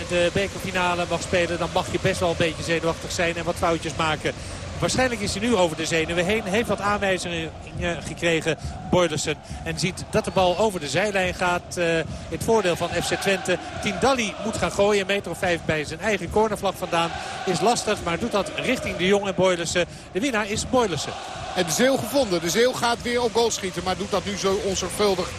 de bekerfinale mag spelen, dan mag je best wel een beetje zenuwachtig zijn en wat foutjes maken. Waarschijnlijk is hij nu over de zenuwen heen. Heeft wat aanwijzingen gekregen, Boylersen. En ziet dat de bal over de zijlijn gaat. Uh, in het voordeel van FC Twente. Tindalli moet gaan gooien. Een meter of vijf bij zijn eigen cornervlag vandaan. Is lastig, maar doet dat richting de Jong en Boylersen. De winnaar is Boylersen. En de Zeel gevonden. De Zeel gaat weer op goal schieten. Maar doet dat nu zo onzorgvuldig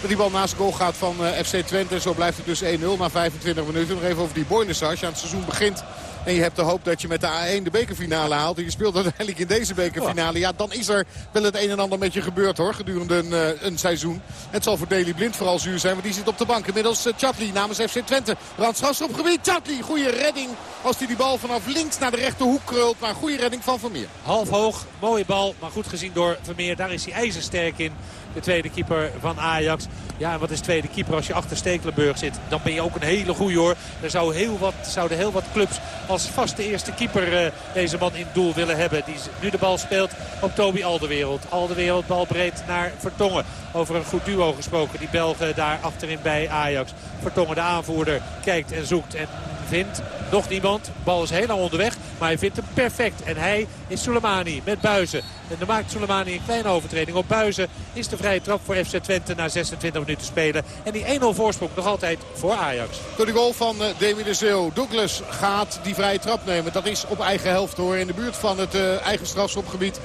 dat die bal naast goal gaat van uh, FC Twente. Zo blijft het dus 1-0 na 25 minuten. Nog even over die Boylersen. Als je aan het seizoen begint en je hebt de hoop dat je met de A1 de bekerfinale haalt. En je speelt uiteindelijk in deze bekerfinale. Ja, dan is er wel het een en ander met je gebeurd hoor. Gedurende een, uh, een seizoen. Het zal voor Daley Blind vooral zuur zijn. Want die zit op de bank. Inmiddels uh, Chatley namens FC Twente. Randstras op gebied. Chatley. Goede redding. Als hij die bal vanaf links naar de rechterhoek krult. Maar goede redding van Vermeer. Half hoog. Mooie bal. Maar goed gezien door Vermeer. Daar is hij ijzersterk in de tweede keeper van Ajax. Ja, en wat is tweede keeper als je achter Stekelenburg zit? Dan ben je ook een hele goeie hoor. Er zou heel wat, zouden heel wat clubs als vaste eerste keeper uh, deze man in doel willen hebben. Die nu de bal speelt op Toby Alderwereld. Alderwereld bal breed naar Vertongen. Over een goed duo gesproken. Die Belgen daar achterin bij Ajax. Vertongen de aanvoerder kijkt en zoekt en vindt nog niemand. Bal is helemaal onderweg, maar hij vindt hem perfect. En hij is Soleimani met Buizen. En dan maakt Soleimani een kleine overtreding op Buizen. Is de vrije trap voor FC Twente na 26 minuten spelen. En die 1-0 voorsprong nog altijd voor Ajax. Door de goal van uh, Demi de Zeeuw. Douglas gaat die vrije trap nemen. Dat is op eigen helft hoor. In de buurt van het uh, eigen strafschopgebied.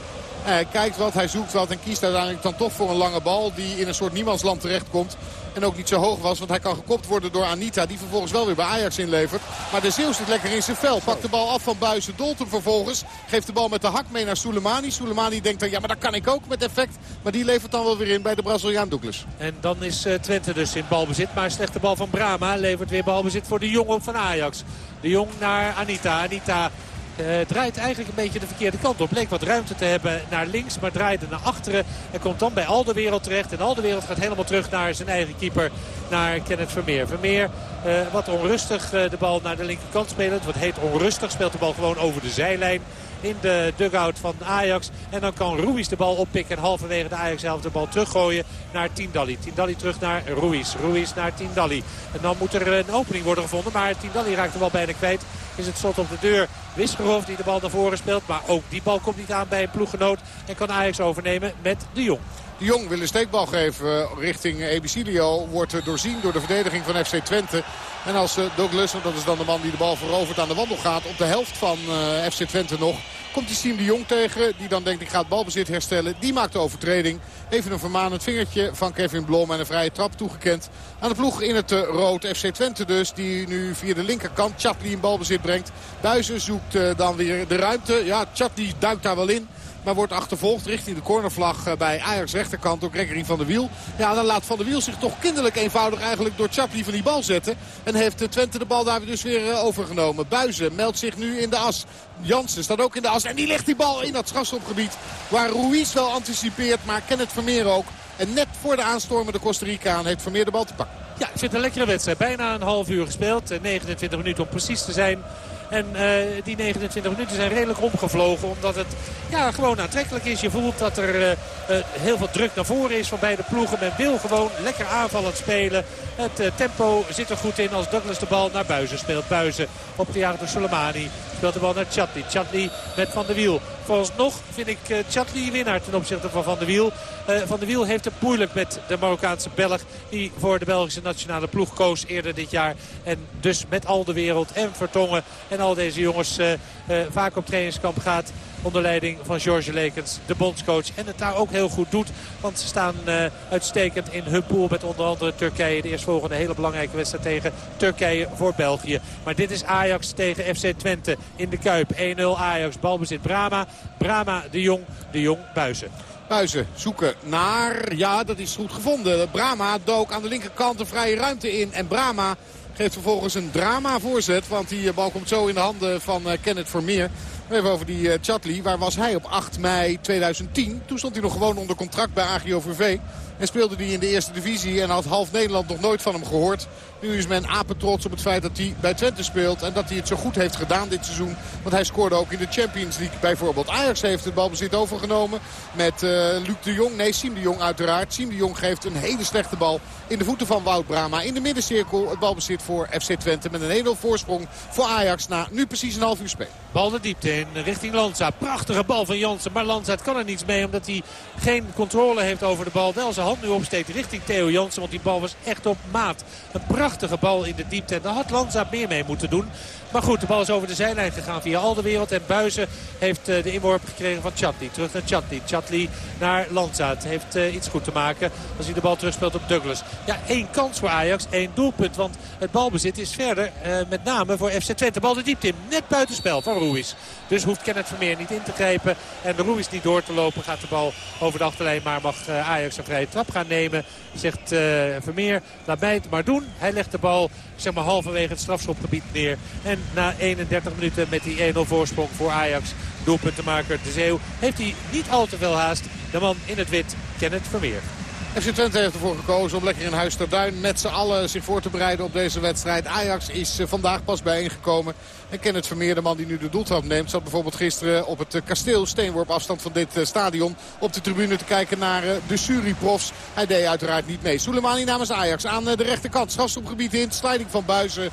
Hij kijkt wat, hij zoekt wat en kiest uiteindelijk dan toch voor een lange bal. Die in een soort niemandsland terechtkomt. En ook niet zo hoog was, want hij kan gekopt worden door Anita. Die vervolgens wel weer bij Ajax inlevert. Maar de Zeeuw zit lekker in zijn vel. Pakt de bal af van Buizen. Dolt vervolgens. Geeft de bal met de hak mee naar Soleimani. Soleimani denkt dan, ja maar dat kan ik ook met effect. Maar die levert dan wel weer in bij de Braziliaan Douglas. En dan is uh, Twente dus in balbezit. Maar slechte bal van Brama levert weer balbezit voor de jongen van Ajax. De jong naar Anita. Anita draait eigenlijk een beetje de verkeerde kant op. Leek wat ruimte te hebben naar links, maar draaide naar achteren. En komt dan bij Alderwereld terecht. En Alderwereld gaat helemaal terug naar zijn eigen keeper, naar Kenneth Vermeer. Vermeer wat onrustig de bal naar de linkerkant spelen. Wat heet onrustig, speelt de bal gewoon over de zijlijn in de dugout van Ajax. En dan kan Ruiz de bal oppikken en halverwege de Ajax zelf de bal teruggooien naar Tindalli. Tindalli terug naar Ruiz. Ruiz naar Tindalli. En dan moet er een opening worden gevonden. Maar Tindalli raakt de bal bijna kwijt. Is het slot op de deur. Wisgerhoff die de bal naar voren speelt. Maar ook die bal komt niet aan bij een ploeggenoot. En kan Ajax overnemen met de Jong. De Jong wil een steekbal geven richting Ebicilio. Wordt doorzien door de verdediging van FC Twente. En als Douglas, dat is dan de man die de bal verovert aan de wandel gaat. Op de helft van FC Twente nog Komt die Siem de Jong tegen. Die dan denkt ik ga het balbezit herstellen. Die maakt de overtreding. Even een vermanend vingertje van Kevin Blom. En een vrije trap toegekend aan de ploeg in het rood. FC Twente dus. Die nu via de linkerkant Chatley in balbezit brengt. Buizen zoekt dan weer de ruimte. Ja, Chatley duikt daar wel in. Maar wordt achtervolgd richting de cornervlag eh, bij Ajax rechterkant door Gregory van der Wiel. Ja, dan laat Van der Wiel zich toch kinderlijk eenvoudig eigenlijk door Chapley van die bal zetten. En heeft Twente de bal daar dus weer eh, overgenomen. Buizen meldt zich nu in de as. Jansen staat ook in de as. En die legt die bal in dat strafschopgebied. Waar Ruiz wel anticipeert, maar het Vermeer ook. En net voor de aanstormende Costa Ricaan heeft Vermeer de bal te pakken. Ja, ik vind het een lekkere wedstrijd. Bijna een half uur gespeeld. 29 eh, minuten om precies te zijn. En uh, die 29 minuten zijn redelijk omgevlogen. Omdat het ja, gewoon aantrekkelijk is. Je voelt dat er uh, uh, heel veel druk naar voren is van beide ploegen. Men wil gewoon lekker aanvallend spelen. Het tempo zit er goed in als Douglas de bal naar Buizen speelt. Buizen op de door Soleimani. Speelt de bal naar Chatli. Chatli met Van der Wiel. Vooralsnog vind ik uh, Chatli winnaar ten opzichte van Van der Wiel. Uh, van der Wiel heeft het moeilijk met de Marokkaanse Belg. Die voor de Belgische nationale ploeg koos eerder dit jaar. En dus met al de wereld en Vertongen en al deze jongens uh, vaak op trainingskamp gaat. Onder leiding van George Lekens, de bondscoach. En het daar ook heel goed doet. Want ze staan uh, uitstekend in hun pool met onder andere Turkije. De eerstvolgende hele belangrijke wedstrijd tegen Turkije voor België. Maar dit is Ajax tegen FC Twente in de Kuip. 1-0 Ajax, balbezit Brama. Brama, De Jong, De Jong, Buizen. Buizen zoeken naar, ja dat is goed gevonden. Brama dook aan de linkerkant een vrije ruimte in. En Brama geeft vervolgens een drama voorzet. Want die bal komt zo in de handen van Kenneth Vermeer. Even over die uh, Chatley. Waar was hij op 8 mei 2010? Toen stond hij nog gewoon onder contract bij AGO VV. En speelde hij in de eerste divisie en had half Nederland nog nooit van hem gehoord. Nu is men apetrots op het feit dat hij bij Twente speelt. En dat hij het zo goed heeft gedaan dit seizoen. Want hij scoorde ook in de Champions League bijvoorbeeld. Ajax heeft het balbezit overgenomen met uh, Luc de Jong. Nee, Siem de Jong uiteraard. Siem de Jong geeft een hele slechte bal in de voeten van Wout Brama. In de middencirkel het balbezit voor FC Twente. Met een 1-0 voorsprong voor Ajax na nu precies een half uur spelen. Bal de diepte in richting Lanza. Prachtige bal van Jansen. Maar Lanza kan er niets mee omdat hij geen controle heeft over de bal. Wel zijn hand nu opsteekt richting Theo Jansen. Want die bal was echt op maat. Een prachtige bal in de diepte. En daar had Lanza meer mee moeten doen. Maar goed, de bal is over de zijlijn gegaan via al de wereld. En Buizen heeft uh, de inworp gekregen van Chatli. Terug naar Chatli. Chatli naar Lanza. Het heeft uh, iets goed te maken als hij de bal terugspeelt op Douglas. Ja, één kans voor Ajax. één doelpunt. Want het balbezit is verder uh, met name voor FC Twente. Bal de diepte in. Net buitenspel van Ruiz. Dus hoeft Kenneth Vermeer niet in te grijpen. En Ruiz niet door te lopen. Gaat de bal over de achterlijn. Maar mag Ajax een vrije trap gaan nemen. Zegt Vermeer, laat mij het maar doen. Hij legt de bal zeg maar, halverwege het strafschopgebied neer. En na 31 minuten met die 1-0 voorsprong voor Ajax. Doelpuntenmaker De Zeeuw heeft hij niet al te veel haast. De man in het wit, Kenneth Vermeer. FC Twente heeft ervoor gekozen om lekker in Huis ter Duin met z'n allen zich voor te bereiden op deze wedstrijd. Ajax is eh, vandaag pas bijeengekomen. En Kenneth Vermeer, de man die nu de doeltrap neemt, zat bijvoorbeeld gisteren op het eh, kasteel Steenworp afstand van dit eh, stadion op de tribune te kijken naar de Suri-profs. Hij deed uiteraard niet mee. Soleimani namens Ajax aan de rechterkant. Strafstopgebied in, sliding van Buizen.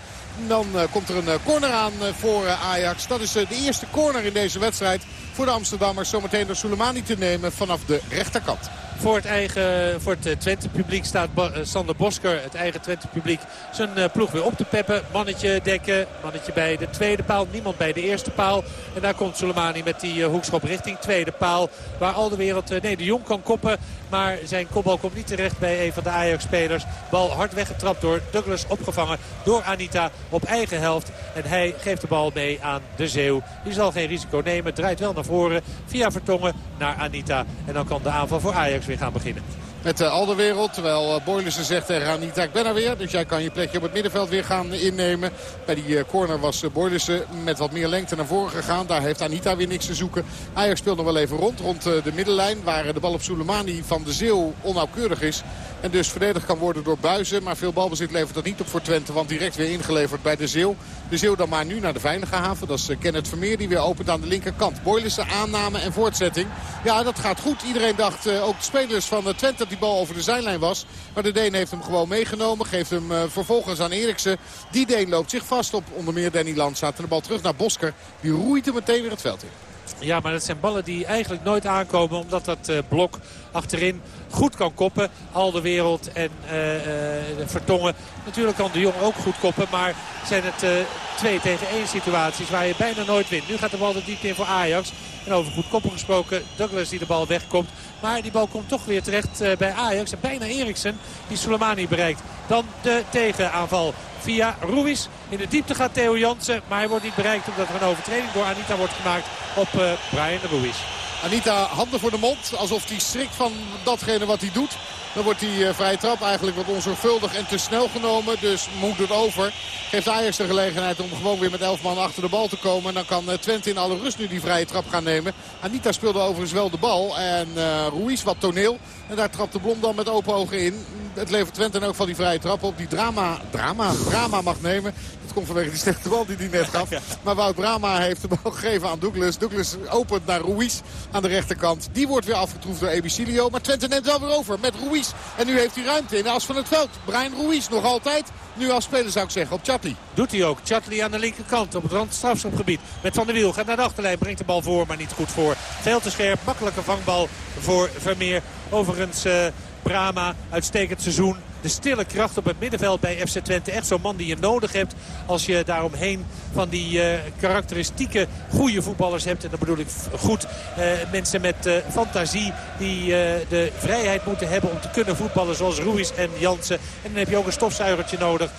Dan komt er een corner aan voor Ajax. Dat is de eerste corner in deze wedstrijd voor de Amsterdammers. Zometeen door Soleimani te nemen vanaf de rechterkant. Voor het, eigen, voor het Twente publiek staat Sander Bosker, het eigen Twente publiek, zijn ploeg weer op te peppen. Mannetje dekken, mannetje bij de tweede paal, niemand bij de eerste paal. En daar komt Soleimani met die hoekschop richting tweede paal. Waar al de wereld, nee de Jong kan koppen. Maar zijn kopbal komt niet terecht bij een van de Ajax-spelers. Bal hard weggetrapt door Douglas, opgevangen door Anita op eigen helft. En hij geeft de bal mee aan de Zeeuw. Die zal geen risico nemen, draait wel naar voren via Vertongen naar Anita. En dan kan de aanval voor Ajax weer gaan beginnen. Met de Alderwereld. Terwijl Boylissen zegt tegen Anita, ik ben er weer. Dus jij kan je plekje op het middenveld weer gaan innemen. Bij die corner was Boylissen met wat meer lengte naar voren gegaan. Daar heeft Anita weer niks te zoeken. Ajax speelt nog wel even rond, rond de middenlijn. Waar de bal op Soleimani van de Zeeuw onnauwkeurig is. En dus verdedigd kan worden door Buizen. Maar veel balbezit levert dat niet op voor Twente. Want direct weer ingeleverd bij de Zeeuw. De Zeeuw dan maar nu naar de veilige haven. Dat is eh, Kenneth Vermeer die weer opent aan de linkerkant. Boylissen aanname en voortzetting. Ja, dat gaat goed. Iedereen dacht, uh, ook de spelers van eh, Twente, dat die bal over de zijlijn was. Maar de Deen heeft hem gewoon meegenomen. Geeft hem vervolgens aan Eriksen. Die Deen loopt zich vast op onder meer Danny Landsaat. En de bal terug naar Bosker. Die roeit hem meteen weer het veld in. Ja, maar dat zijn ballen die eigenlijk nooit aankomen. Omdat dat blok achterin goed kan koppen. Al de wereld en uh, Vertongen. Natuurlijk kan de Jong ook goed koppen. Maar zijn het uh, twee tegen één situaties waar je bijna nooit wint. Nu gaat de bal er diep in voor Ajax. En over goed koppen gesproken. Douglas die de bal wegkomt. Maar die bal komt toch weer terecht bij Ajax. En bijna Eriksen die Soleimani bereikt. Dan de tegenaanval via Ruiz. In de diepte gaat Theo Jansen. Maar hij wordt niet bereikt omdat er een overtreding door Anita wordt gemaakt op Brian Ruiz. Anita handen voor de mond. Alsof hij schrikt van datgene wat hij doet. Dan wordt die eh, vrije trap eigenlijk wat onzorgvuldig en te snel genomen. Dus moet het over. Geeft Ajax de gelegenheid om gewoon weer met 11 man achter de bal te komen. En dan kan eh, Twente in alle rust nu die vrije trap gaan nemen. Anita speelde overigens wel de bal. En uh, Ruiz wat toneel. En daar trapt de Blom dan met open ogen in. Het levert Twente ook van die vrije trap op. Die drama, drama, drama mag nemen. Dat komt vanwege die slechte bal die hij net gaf. Maar Wout Drama heeft de bal gegeven aan Douglas. Douglas opent naar Ruiz aan de rechterkant. Die wordt weer afgetroefd door Ebicilio. Maar Twente neemt wel weer over met Ruiz. En nu heeft hij ruimte in de as van het veld. Brian Ruiz nog altijd. Nu als speler zou ik zeggen op Chatli. Doet hij ook. Chatli aan de linkerkant op het randstrafschopgebied. Met Van der Wiel gaat naar de achterlijn. Brengt de bal voor, maar niet goed voor. Veel te scherp. Makkelijke vangbal voor Vermeer. Overigens uh, Brama. Uitstekend seizoen de stille kracht op het middenveld bij FC Twente. Echt zo'n man die je nodig hebt als je daaromheen van die uh, karakteristieke goede voetballers hebt. En dan bedoel ik goed uh, mensen met uh, fantasie die de vrijheid moeten hebben om te kunnen voetballen zoals Ruiz en Jansen. En dan heb je ook een stofzuigertje nodig.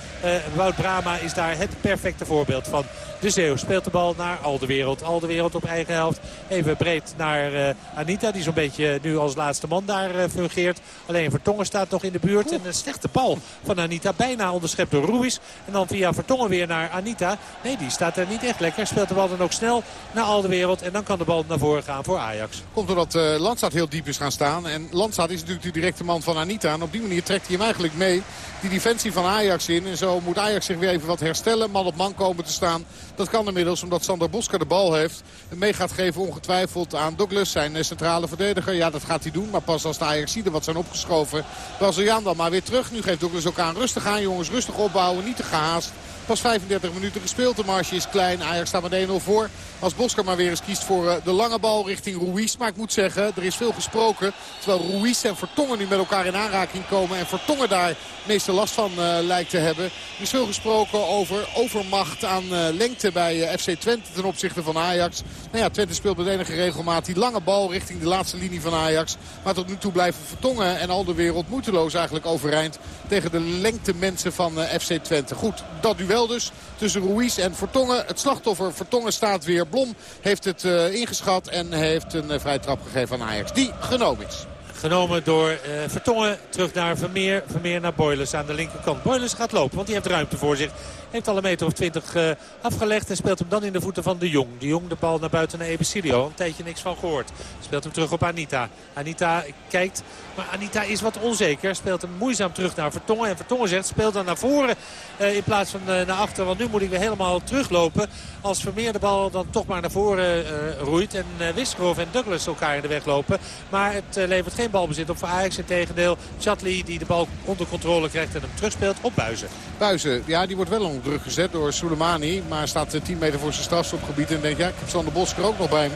Wout Brama is daar het perfecte voorbeeld van. De Zeeuw speelt de bal naar Aldewereld. Aldewereld op eigen helft. Even breed naar Anita die zo'n beetje nu als laatste man daar fungeert. Alleen Vertongen staat nog in de buurt. En een de bal van Anita. Bijna onderschept door Ruiz. En dan via Vertongen weer naar Anita. Nee, die staat er niet echt lekker. Speelt de bal dan ook snel naar al de wereld. En dan kan de bal naar voren gaan voor Ajax. Komt doordat uh, Landstad heel diep is gaan staan. En Landstad is natuurlijk de directe man van Anita. En op die manier trekt hij hem eigenlijk mee. Die defensie van Ajax in. En zo moet Ajax zich weer even wat herstellen. Man op man komen te staan. Dat kan inmiddels omdat Sander Bosker de bal heeft. En mee gaat geven ongetwijfeld aan Douglas. Zijn centrale verdediger. Ja, dat gaat hij doen. Maar pas als de Ajax er wat zijn opgeschoven. Braziliaan dan maar weer terug. Nu geeft Douglas ook aan rustig aan jongens. Rustig opbouwen. Niet te gehaast. Pas 35 minuten gespeeld. De marge is klein. Ajax staat met 1-0 voor. Als Bosker maar weer eens kiest voor eh, de lange bal richting Ruiz. Maar ik moet zeggen, er is veel gesproken. Terwijl Ruiz en Vertongen nu met elkaar in aanraking komen. En Vertongen daar meeste last van uh, lijkt te hebben. Er is veel gesproken over overmacht aan uh, lengte bij FC Twente ten opzichte van Ajax. Nou ja, Twente speelt met enige regelmaat die lange bal richting de laatste linie van Ajax. Maar tot nu toe blijven Vertongen en al de wereld moeiteloos eigenlijk overeind. Tegen de lengte mensen van FC Twente. Goed, dat duel dus tussen Ruiz en Vertongen. Het slachtoffer Vertongen staat weer. Blom heeft het uh, ingeschat en heeft een uh, vrije trap gegeven aan Ajax. Die genomen is. Genomen door uh, Vertongen. Terug naar Vermeer. Vermeer naar Boilers aan de linkerkant. Boilers gaat lopen, want die heeft ruimte voor zich. Heeft al een meter of twintig uh, afgelegd en speelt hem dan in de voeten van de Jong. De Jong de bal naar buiten naar Ebesilio. Een tijdje niks van gehoord. Speelt hem terug op Anita. Anita kijkt, maar Anita is wat onzeker. Speelt hem moeizaam terug naar Vertongen. En Vertongen zegt, speelt dan naar voren uh, in plaats van naar achter. Want nu moet ik weer helemaal teruglopen. Als Vermeer de bal dan toch maar naar voren roeit. En uh, en Douglas elkaar in de weg lopen. Maar het levert geen balbezit op voor Ajax. Integendeel, Chatli die de bal onder controle krijgt en hem terugspeelt op Buizen. Buizen, ja die wordt wel onder druk gezet door Soleimani. Maar staat 10 meter voor zijn strafstopgebied. En denkt, ja, ik heb Sander Bosker ook nog bij me.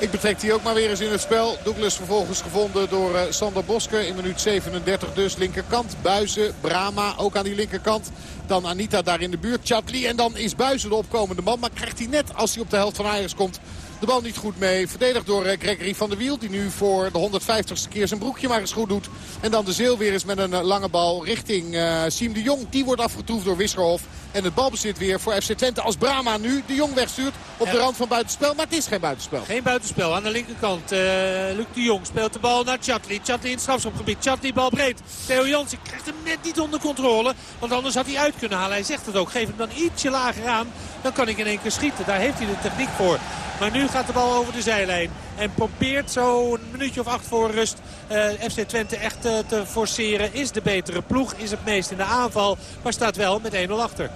Ik betrek die ook maar weer eens in het spel. Douglas vervolgens gevonden door uh, Sander Bosker in minuut 37 dus. Linkerkant, Buizen, Brama ook aan die linkerkant. Dan Anita daar in de buurt, Chatli. En dan is Buizen de opkomende man. Maar krijgt hij net als hij op de helft van Ajax komt de bal niet goed mee. Verdedigd door Gregory van der Wiel. Die nu voor de 150ste keer zijn broekje maar eens goed doet. En dan de Zeel weer eens met een lange bal richting uh, Siem de Jong. Die wordt afgetroefd door Wisserhof. En het balbezit weer voor FC Twente als Brama nu de Jong wegstuurt op de rand van buitenspel. Maar het is geen buitenspel. Geen buitenspel. Aan de linkerkant uh, Luc de Jong speelt de bal naar Chatli. Chatli in het strafschopgebied. Chatli bal breed. Theo Jansen krijgt hem net niet onder controle. Want anders had hij uit kunnen halen. Hij zegt het ook. Geef hem dan ietsje lager aan. Dan kan ik in één keer schieten. Daar heeft hij de techniek voor. Maar nu gaat de bal over de zijlijn. En probeert zo een minuutje of acht voor rust uh, FC Twente echt uh, te forceren. Is de betere ploeg. Is het meest in de aanval. Maar staat wel met 1-0 achter.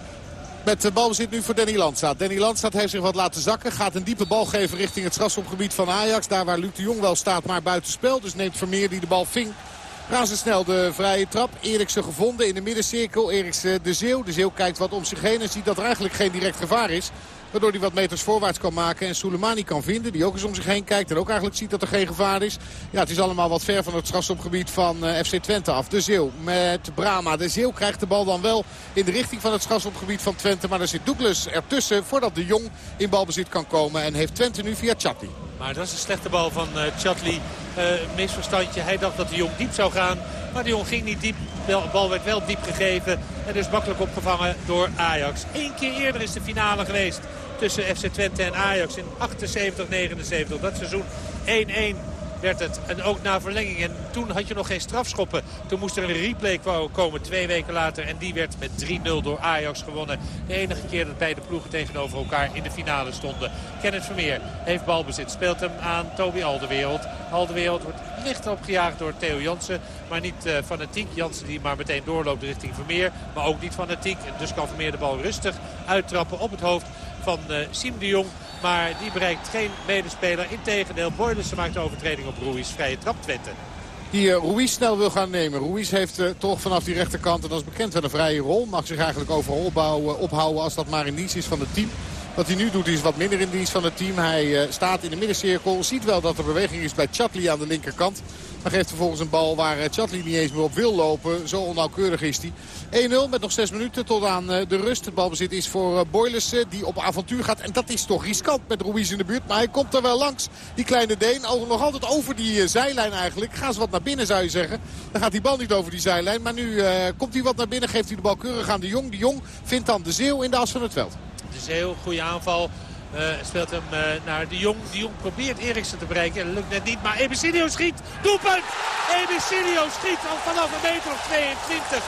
Met de balbezit nu voor Danny Landstaat. Danny Landstaat heeft zich wat laten zakken. Gaat een diepe bal geven richting het strafschopgebied van Ajax. Daar waar Luc de Jong wel staat, maar buitenspel. Dus neemt Vermeer die de bal ving. snel de vrije trap. Eriksen gevonden in de middencirkel. Eriksen de Zeeuw. De Zeeuw kijkt wat om zich heen en ziet dat er eigenlijk geen direct gevaar is. Waardoor hij wat meters voorwaarts kan maken. En Soleimani kan vinden. Die ook eens om zich heen kijkt. En ook eigenlijk ziet dat er geen gevaar is. Ja, het is allemaal wat ver van het strafschopgebied van uh, FC Twente af. De Zeeuw met Brama. De Zeeuw krijgt de bal dan wel in de richting van het strafschopgebied van Twente. Maar er zit Douglas ertussen voordat de Jong in balbezit kan komen. En heeft Twente nu via Chatli. Maar dat is een slechte bal van uh, Chatli. Uh, misverstandje. Hij dacht dat de Jong diep zou gaan. Maar de Jong ging niet diep. De bal werd wel diep gegeven. En dus makkelijk opgevangen door Ajax. Eén keer eerder is de finale geweest tussen FC Twente en Ajax in 78-79. Dat seizoen 1-1 werd het. En ook na verlenging. En toen had je nog geen strafschoppen. Toen moest er een replay komen twee weken later. En die werd met 3-0 door Ajax gewonnen. De enige keer dat beide ploegen tegenover elkaar in de finale stonden. Kenneth Vermeer heeft balbezit. Speelt hem aan Toby Alderwereld. Alderwereld wordt licht opgejaagd door Theo Jansen. Maar niet uh, fanatiek. Jansen die maar meteen doorloopt richting Vermeer. Maar ook niet fanatiek. Dus kan Vermeer de bal rustig uittrappen op het hoofd van uh, Siem de Jong. Maar die bereikt geen medespeler. Integendeel, Boylissen maakt de overtreding op Ruiz. Vrije trap Twente. Die uh, Ruiz snel wil gaan nemen. Ruiz heeft uh, toch vanaf die rechterkant, en dat is bekend, wel een vrije rol. Mag zich eigenlijk overal opbouwen, ophouden als dat maar in dienst is van het team. Wat hij nu doet is wat minder in dienst van het team. Hij uh, staat in de middencirkel. Ziet wel dat er beweging is bij Chatli aan de linkerkant. Maar geeft vervolgens een bal waar Chatli niet eens meer op wil lopen. Zo onnauwkeurig is hij. 1-0 met nog 6 minuten tot aan de rust. Het balbezit is voor Boylissen die op avontuur gaat. En dat is toch riskant met Ruiz in de buurt. Maar hij komt er wel langs. Die kleine Deen. Nog altijd over die zijlijn eigenlijk. Gaan ze wat naar binnen zou je zeggen. Dan gaat die bal niet over die zijlijn. Maar nu komt hij wat naar binnen. Geeft hij de bal keurig aan de Jong. De Jong vindt dan de Zeeuw in de as van het veld. De Zeeuw, goede aanval. Uh, speelt hem uh, naar de Jong. De Jong probeert Eriksen te bereiken. Dat lukt net niet. Maar Ebesilio schiet. Doelpunt! Ebesilio schiet al vanaf een meter of 22.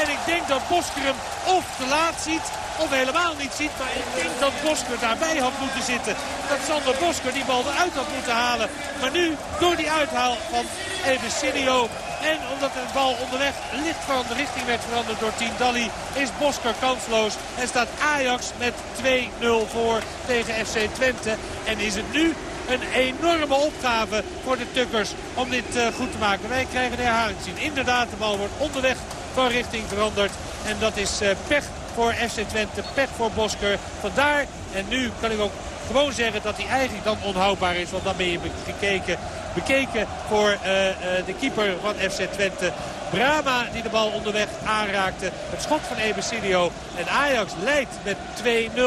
En ik denk dat Bosker hem of te laat ziet of helemaal niet ziet. Maar ik denk dat Bosker daarbij had moeten zitten. Dat Sander Bosker die bal eruit had moeten halen. Maar nu, door die uithaal van Ebesilio... En omdat de bal onderweg licht van de richting werd veranderd door Tindalli... is Bosker kansloos. En staat Ajax met 2-0 voor tegen FC Twente. En is het nu een enorme opgave voor de Tukkers om dit uh, goed te maken. Wij krijgen de herhaling zien. Inderdaad, de bal wordt onderweg van richting veranderd. En dat is uh, pech voor FC Twente, pech voor Bosker. Vandaar, en nu kan ik ook gewoon zeggen dat hij eigenlijk dan onhoudbaar is. Want dan ben je gekeken, bekeken voor uh, uh, de keeper van FC Twente. Brama die de bal onderweg aanraakte. Het schot van Ebesilio. En Ajax leidt met 2-0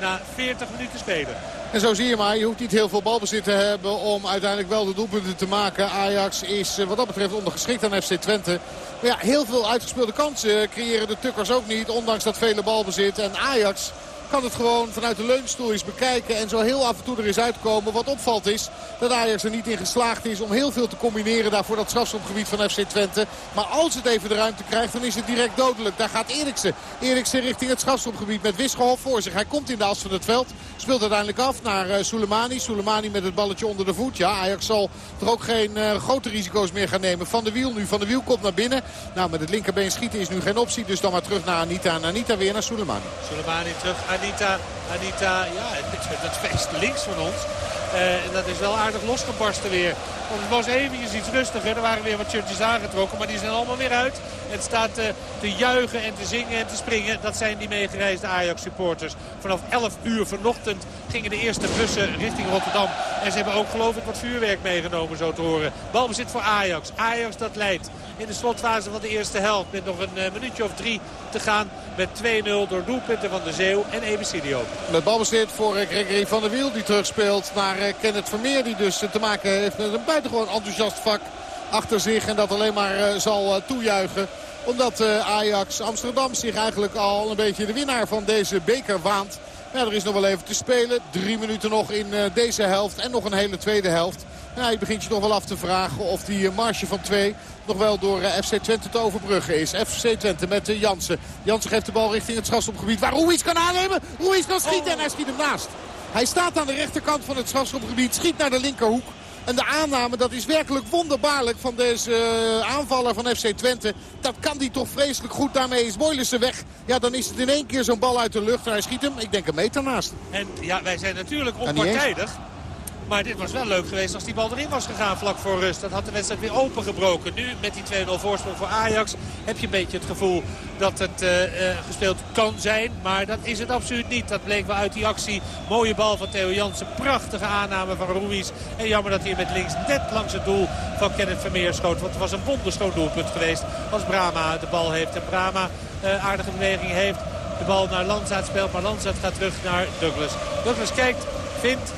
na 40 minuten spelen. En zo zie je maar, je hoeft niet heel veel balbezit te hebben om uiteindelijk wel de doelpunten te maken. Ajax is wat dat betreft ondergeschikt aan FC Twente. Maar ja, heel veel uitgespeelde kansen creëren de Tukkers ook niet, ondanks dat vele balbezit. En Ajax kan het gewoon vanuit de leunstoel eens bekijken. En zo heel af en toe er eens uitkomen. Wat opvalt is dat Ajax er niet in geslaagd is om heel veel te combineren daar voor dat strafschopgebied van FC Twente. Maar als het even de ruimte krijgt, dan is het direct dodelijk. Daar gaat Eriksen. Eriksen richting het strafschopgebied met Wisselhof voor zich. Hij komt in de as van het veld. Speelt uiteindelijk af naar uh, Soleimani. Soleimani met het balletje onder de voet. Ja, Ajax zal er ook geen uh, grote risico's meer gaan nemen. Van de Wiel nu. Van de Wiel komt naar binnen. Nou, met het linkerbeen schieten is nu geen optie. Dus dan maar terug naar Anita. En Anita weer naar Soleimani. Soleimani terug. Anita, Anita, ja, dat feest links van ons. Uh, dat is wel aardig losgebarsten weer. Want het was eventjes iets rustiger. Er waren weer wat shirtjes aangetrokken. Maar die zijn allemaal weer uit. Het staat uh, te juichen en te zingen en te springen. Dat zijn die meegereisde Ajax supporters. Vanaf 11 uur vanochtend gingen de eerste bussen richting Rotterdam. En ze hebben ook geloof ik wat vuurwerk meegenomen zo te horen. Balbezit voor Ajax. Ajax dat leidt in de slotfase van de eerste helft. Met nog een minuutje of drie te gaan. Met 2-0 door doelpunten van de Zeeuw en Ebicidio. Met balbezit voor Gregory van der Wiel. Die terugspeelt naar Kenneth Vermeer. Die dus te maken heeft met een buitengewoon enthousiast vak achter zich. En dat alleen maar zal toejuichen omdat Ajax Amsterdam zich eigenlijk al een beetje de winnaar van deze beker waant. Ja, er is nog wel even te spelen. Drie minuten nog in uh, deze helft en nog een hele tweede helft. Ja, je begint je nog wel af te vragen of die uh, marge van twee nog wel door uh, FC Twente te overbruggen is. FC Twente met Jansen. Jansen geeft de bal richting het strafschopgebied waar Ruiz kan aannemen. Ruiz kan schieten en hij schiet hem naast. Hij staat aan de rechterkant van het strafschopgebied. Schiet naar de linkerhoek. En de aanname, dat is werkelijk wonderbaarlijk van deze uh, aanvaller van FC Twente. Dat kan die toch vreselijk goed. Daarmee is Boylissen weg. Ja, dan is het in één keer zo'n bal uit de lucht. En hij schiet hem, ik denk een meter naast. En ja, wij zijn natuurlijk onpartijdig. Maar dit was wel leuk geweest als die bal erin was gegaan vlak voor rust. Dat had de wedstrijd weer opengebroken. Nu met die 2-0 voorsprong voor Ajax heb je een beetje het gevoel dat het uh, uh, gespeeld kan zijn. Maar dat is het absoluut niet. Dat bleek wel uit die actie. Mooie bal van Theo Jansen. Prachtige aanname van Ruiz. En jammer dat hij met links net langs het doel van Kenneth Vermeer schoot. Want het was een wonderschoon doelpunt geweest als Brama de bal heeft. En Brama uh, aardige beweging heeft. De bal naar Landzaat speelt, maar Landzaat gaat terug naar Douglas. Douglas kijkt, vindt,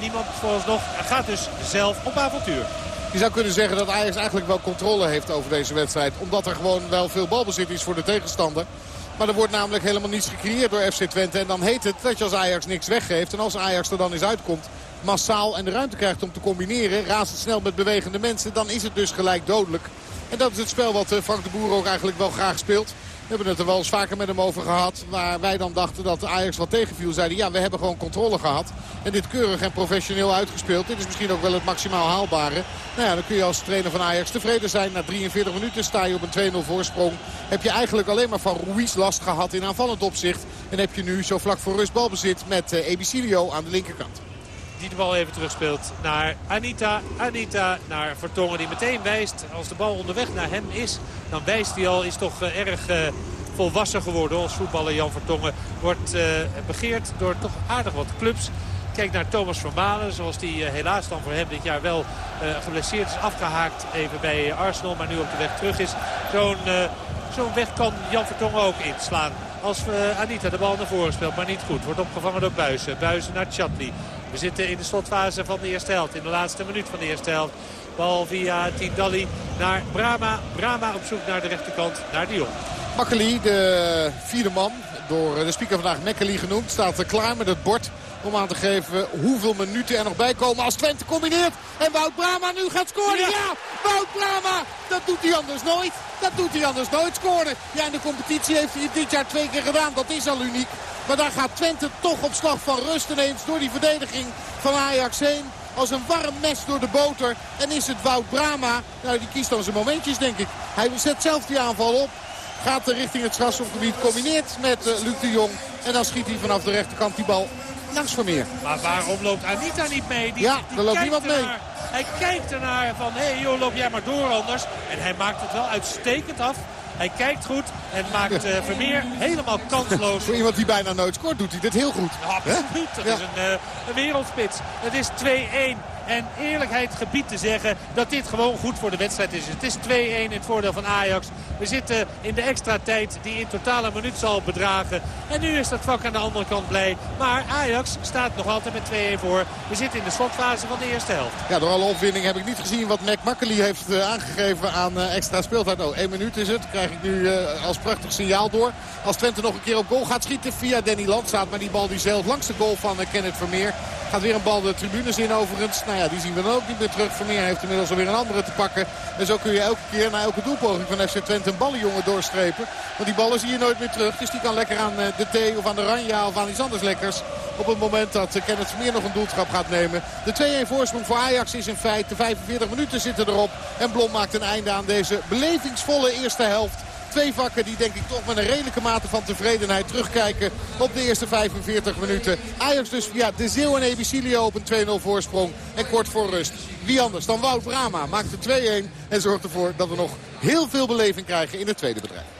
niemand nog gaat dus zelf op avontuur. Je zou kunnen zeggen dat Ajax eigenlijk wel controle heeft over deze wedstrijd. Omdat er gewoon wel veel balbezit is voor de tegenstander. Maar er wordt namelijk helemaal niets gecreëerd door FC Twente. En dan heet het dat je als Ajax niks weggeeft. En als Ajax er dan eens uitkomt, massaal en de ruimte krijgt om te combineren. Razendsnel met bewegende mensen. Dan is het dus gelijk dodelijk. En dat is het spel wat eh, Frank de Boer ook eigenlijk wel graag speelt. Hebben het er wel eens vaker met hem over gehad. Waar wij dan dachten dat Ajax wat tegenviel. Zeiden ja, we hebben gewoon controle gehad. En dit keurig en professioneel uitgespeeld. Dit is misschien ook wel het maximaal haalbare. Nou ja, dan kun je als trainer van Ajax tevreden zijn. Na 43 minuten sta je op een 2-0 voorsprong. Heb je eigenlijk alleen maar van Ruiz last gehad in aanvallend opzicht. En heb je nu zo vlak voor rust balbezit met uh, Ebicilio aan de linkerkant die de bal even terugspeelt naar Anita. Anita naar Vertongen die meteen wijst. Als de bal onderweg naar hem is, dan wijst hij al. Is toch uh, erg uh, volwassen geworden als voetballer Jan Vertongen. Wordt uh, begeerd door toch aardig wat clubs. Kijk naar Thomas Vermalen, zoals die helaas dan voor hem dit jaar wel geblesseerd is afgehaakt. Even bij Arsenal, maar nu op de weg terug is. Zo'n zo'n weg kan Jan Vertongen ook inslaan. Als Anita de bal naar voren speelt, maar niet goed. Wordt opgevangen door Buizen. Buizen naar Chatli. We zitten in de slotfase van de eerste helft. In de laatste minuut van de eerste helft. Bal via Tindalli naar Brama. Brama op zoek naar de rechterkant, naar Dion. Makkeli, de vierde man, door de speaker vandaag Mekkeli genoemd, staat klaar met het bord om aan te geven hoeveel minuten er nog bij komen als Twente combineert. En Wout Brama nu gaat scoren. Ja, ja Wout Brama, dat doet hij anders nooit. Dat doet hij anders nooit scoren. Ja, in de competitie heeft hij het dit jaar twee keer gedaan. Dat is al uniek. Maar daar gaat Twente toch op slag van rust ineens door die verdediging van Ajax heen. Als een warm mes door de boter. En is het Wout Brama. Nou, die kiest dan zijn momentjes, denk ik. Hij zet zelf die aanval op. Gaat richting het strafschopgebied. Combineert met uh, Luc de Jong. En dan schiet hij vanaf de rechterkant die bal langs Vermeer. Maar waarom loopt Anita niet mee? Die, ja, er loopt niemand mee. Hij kijkt ernaar van, hé hey, joh, loop jij maar door anders. En hij maakt het wel uitstekend af. Hij kijkt goed en maakt uh, Vermeer helemaal kansloos. Voor iemand die bijna nooit scoort doet hij dit heel goed. Ja, absoluut. Dat is een, uh, een wereldspits. Het is 2-1. En eerlijkheid gebied te zeggen dat dit gewoon goed voor de wedstrijd is. Het is 2-1 in het voordeel van Ajax. We zitten in de extra tijd die in totaal een minuut zal bedragen. En nu is dat vak aan de andere kant blij. Maar Ajax staat nog altijd met 2-1 voor. We zitten in de slotfase van de eerste helft. Ja, door alle opwinding heb ik niet gezien wat Mac Makkely heeft uh, aangegeven aan uh, extra speeltijd. Oh, 1 minuut is het. Krijg ik nu uh, als prachtig signaal door. Als Twente nog een keer op goal gaat schieten via Danny Landsaat. Maar die bal die zelf langs de goal van Kenneth Vermeer. Gaat weer een bal de tribunes in overigens. Nou ja, die zien we dan ook niet meer terug. Vermeer heeft inmiddels alweer een andere te pakken. En zo kun je elke keer na elke doelpoging van FC Twente een ballenjongen doorstrepen. Want die ballen zie je nooit meer terug. Dus die kan lekker aan eh, de thee of aan de ranja of aan iets anders lekkers. Op het moment dat eh, Kenneth Vermeer nog een doeltrap gaat nemen. De 2-1 voorsprong voor Ajax is in feite 45 minuten zitten erop. En Blom maakt een einde aan deze belevingsvolle eerste helft twee vakken die denk ik toch met een redelijke mate van tevredenheid terugkijken op de eerste 45 minuten. Ajax dus via De Zeeuw en Ebicilio op een 2-0 voorsprong en kort voor rust. Wie anders dan Wout Brama maakt de 2-1 en zorgt ervoor dat we nog heel veel beleving krijgen in het tweede bedrijf.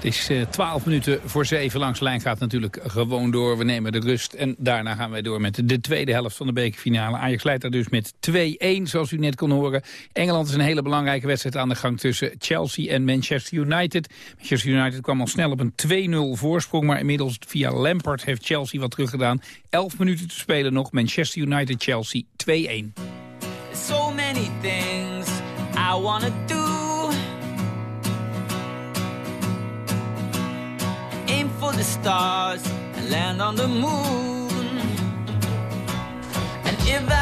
Het is eh, 12 minuten voor 7. Langs lijn gaat natuurlijk gewoon door. We nemen de rust en daarna gaan wij door met de tweede helft van de bekerfinale. Ajax leidt daar dus met 2-1, zoals u net kon horen. Engeland is een hele belangrijke wedstrijd aan de gang tussen Chelsea en Manchester United. Manchester United kwam al snel op een 2-0 voorsprong, maar inmiddels via Lampard heeft Chelsea wat teruggedaan. 11 minuten te spelen nog. Manchester United-Chelsea 2-1. So many things I wanna do the stars and land on the moon. And if I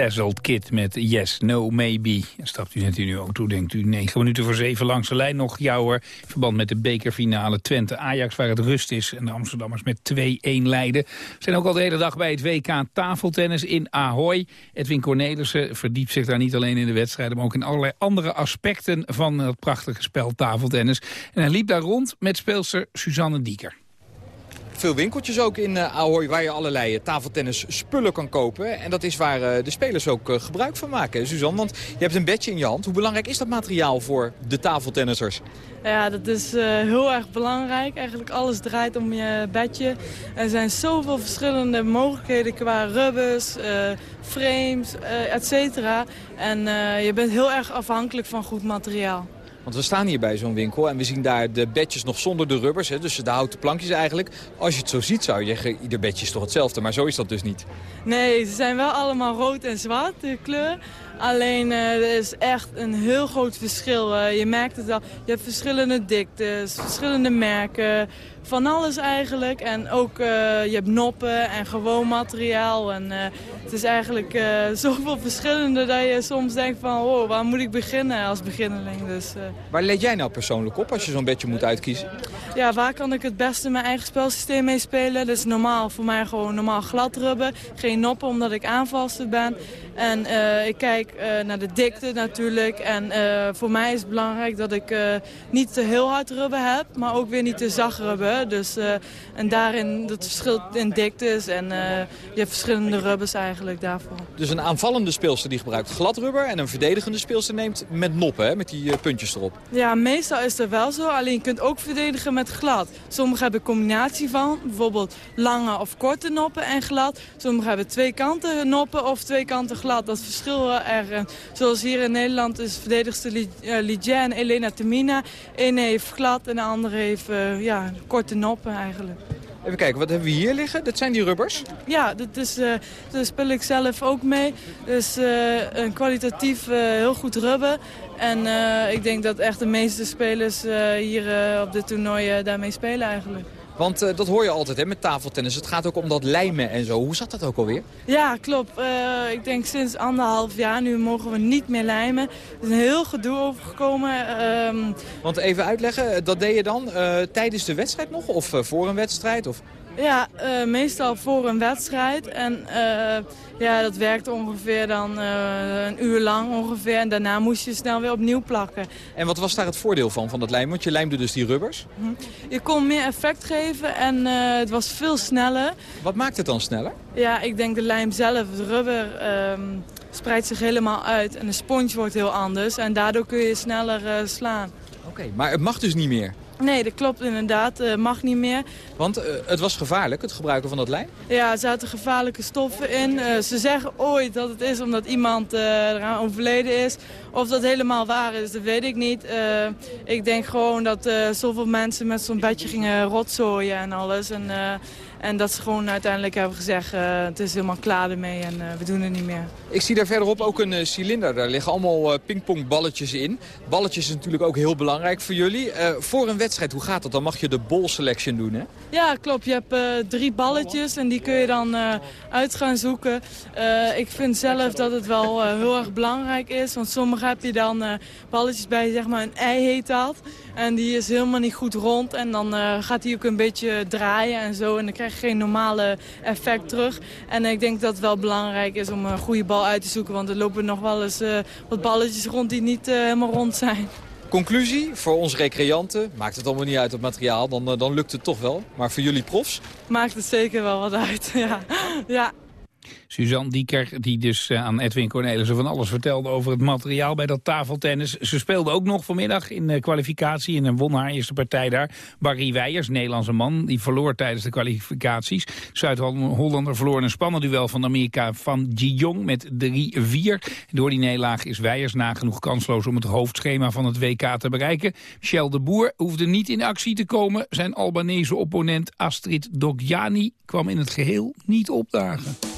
Dazzled Kid met Yes, No, Maybe. En stapt u net in uw auto, denkt u 9 minuten voor 7 langs de lijn nog. Jouwer, in verband met de bekerfinale Twente-Ajax... waar het rust is en de Amsterdammers met 2-1 leiden. zijn ook al de hele dag bij het WK tafeltennis in Ahoy. Edwin Cornelissen verdiept zich daar niet alleen in de wedstrijden... maar ook in allerlei andere aspecten van het prachtige spel tafeltennis. En hij liep daar rond met speelster Suzanne Dieker veel winkeltjes ook in uh, Ahoy waar je allerlei uh, tafeltennis spullen kan kopen. En dat is waar uh, de spelers ook gebruik van maken, Suzanne. Want je hebt een bedje in je hand. Hoe belangrijk is dat materiaal voor de tafeltennissers? Ja, dat is heel erg belangrijk. Eigenlijk alles draait om je bedje. Er zijn zoveel verschillende mogelijkheden qua rubbers, frames, et cetera. En je bent heel erg afhankelijk van goed materiaal. Want we staan hier bij zo'n winkel en we zien daar de bedjes nog zonder de rubbers. Hè, dus de houten plankjes eigenlijk. Als je het zo ziet zou je zeggen, ieder bedje is toch hetzelfde. Maar zo is dat dus niet. Nee, ze zijn wel allemaal rood en zwart, de kleur. Alleen uh, er is echt een heel groot verschil. Uh, je merkt het al. Je hebt verschillende diktes, verschillende merken. Van alles eigenlijk. En ook uh, je hebt noppen en gewoon materiaal. En het is eigenlijk zoveel verschillende dat je soms denkt van... Oh, waar moet ik beginnen als beginneling? Dus, waar let jij nou persoonlijk op als je zo'n bedje moet uitkiezen? Ja, waar kan ik het beste mijn eigen spelsysteem mee spelen? Dat is normaal voor mij gewoon normaal glad rubben. Geen noppen omdat ik aanvalster ben. En ik kijk uh, naar de dikte natuurlijk. En uh, voor mij is het belangrijk dat ik uh, niet te heel hard rubben heb, maar ook weer niet te zacht rubben. Dus, en daarin, dat verschilt in diktes en je hebt verschillende rubbers eigenlijk daarvoor. Dus een aanvallende speelster die gebruikt gladrubber en een verdedigende speelster neemt met noppen, hè, met die puntjes erop. Ja, meestal is dat wel zo, alleen je kunt ook verdedigen met glad. Sommigen hebben een combinatie van, bijvoorbeeld lange of korte noppen en glad. Sommigen hebben twee kanten noppen of twee kanten glad. Dat verschil erg. zoals hier in Nederland is verdedigster Lidja en Elena Temina. Eén heeft glad en de andere heeft uh, ja, korte noppen eigenlijk. Even kijken, wat hebben we hier liggen? Dat zijn die rubbers? Ja, dat is, uh, daar speel ik zelf ook mee. Dus uh, een kwalitatief heel goed rubber. En ik denk dat echt de meeste spelers hier op dit toernooi daarmee spelen eigenlijk. Want uh, dat hoor je altijd hè, met tafeltennis. Het gaat ook om dat lijmen en zo. Hoe zat dat ook alweer? Ja, klopt. Uh, ik denk sinds anderhalf jaar nu mogen we niet meer lijmen. Er is een heel gedoe overgekomen. Um... Want even uitleggen, dat deed je dan uh, tijdens de wedstrijd nog? Of voor een wedstrijd? Of... Ja, uh, meestal voor een wedstrijd. En uh, ja, dat werkte ongeveer dan uh, een uur lang ongeveer. En daarna moest je snel weer opnieuw plakken. En wat was daar het voordeel van, van dat lijm? Want je lijmde dus die rubbers. Mhm. Je kon meer effect geven en het was veel sneller. Wat maakt het dan sneller? Ja, ik denk de lijm zelf, het rubber... Um, spreidt zich helemaal uit en de spons wordt heel anders. En daardoor kun je sneller slaan. Oké, maar het mag dus niet meer? Nee, dat klopt inderdaad. Uh, mag niet meer. Want uh, het was gevaarlijk, het gebruiken van dat lijm? Ja, er zaten gevaarlijke stoffen in. Uh, ze zeggen ooit dat het is omdat iemand eraan overleden is. Of dat helemaal waar is, dat weet ik niet. ik denk gewoon dat zoveel mensen met zo'n bedje gingen rotzooien en alles. En, en dat ze gewoon uiteindelijk hebben gezegd, uh, het is helemaal klaar ermee en uh, we doen het niet meer. Ik zie daar verderop ook een uh, cilinder. Daar liggen allemaal pingpongballetjes in. Balletjes is natuurlijk ook heel belangrijk voor jullie. voor een wedstrijd, hoe gaat dat? Dan mag je de ball selection doen, hè? Ja, klopt. Je hebt drie balletjes en die kun je dan uit gaan zoeken. ik vind zelf dat het wel heel erg belangrijk is. Want sommige heb je dan balletjes bij, zeg maar een ei heet dat. En die is helemaal niet goed rond. En dan gaat hij ook een beetje draaien en zo. En dan krijg geen normale effect terug. En ik denk dat het wel belangrijk is om een goede bal uit te zoeken. Want er lopen nog wel eens uh, wat balletjes rond die niet uh, helemaal rond zijn. Conclusie, voor ons recreanten, maakt het allemaal niet uit het materiaal, dan, uh, dan lukt het toch wel. Maar voor jullie profs? Maakt het zeker wel wat uit, ja. ja. Suzanne Dieker, die dus eh, aan Edwin Cornelissen van alles vertelde over het materiaal bij dat tafeltennis. Ze speelde ook nog vanmiddag in de kwalificatie en won haar eerste partij daar. Barry Weijers, Nederlandse man, die verloor tijdens de kwalificaties. Zuid-Hollander verloor een spannend duel van Amerika van Jong met 3-4. Door die nederlaag is Weijers nagenoeg kansloos om het hoofdschema van het WK te bereiken. Michel de Boer hoefde niet in actie te komen. Zijn Albanese opponent Astrid Dogjani kwam in het geheel niet opdagen.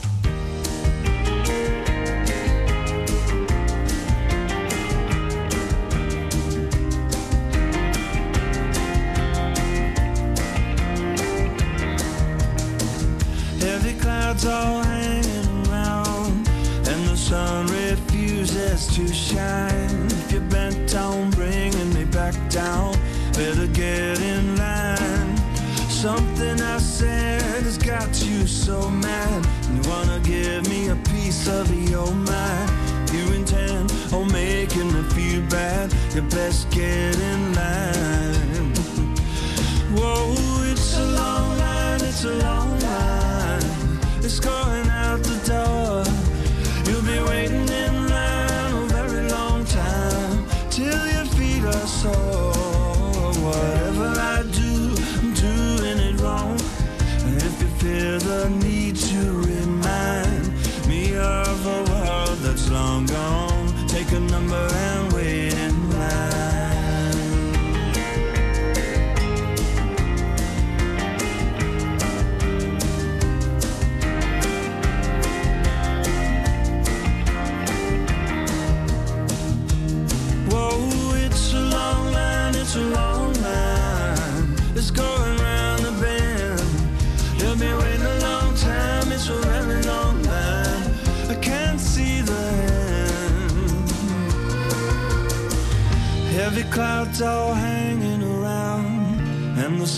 Clouds all hanging around And the sun refuses to shine. If you're bent on bringing me back down Better get in line. Something I said has got you so mad You wanna give me a piece of your mind. You intend on making me feel bad You best get in line. Whoa, it's a long line, it's a long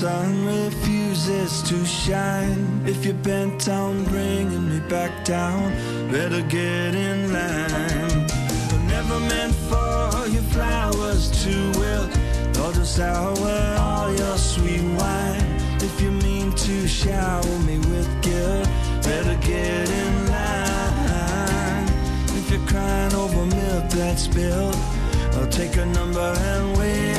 sun refuses to shine. If you're bent on bringing me back down, better get in line. I never meant for your flowers to wilt or to sour all your sweet wine. If you mean to shower me with guilt, better get in line. If you're crying over milk that's spilled, I'll take a number and wait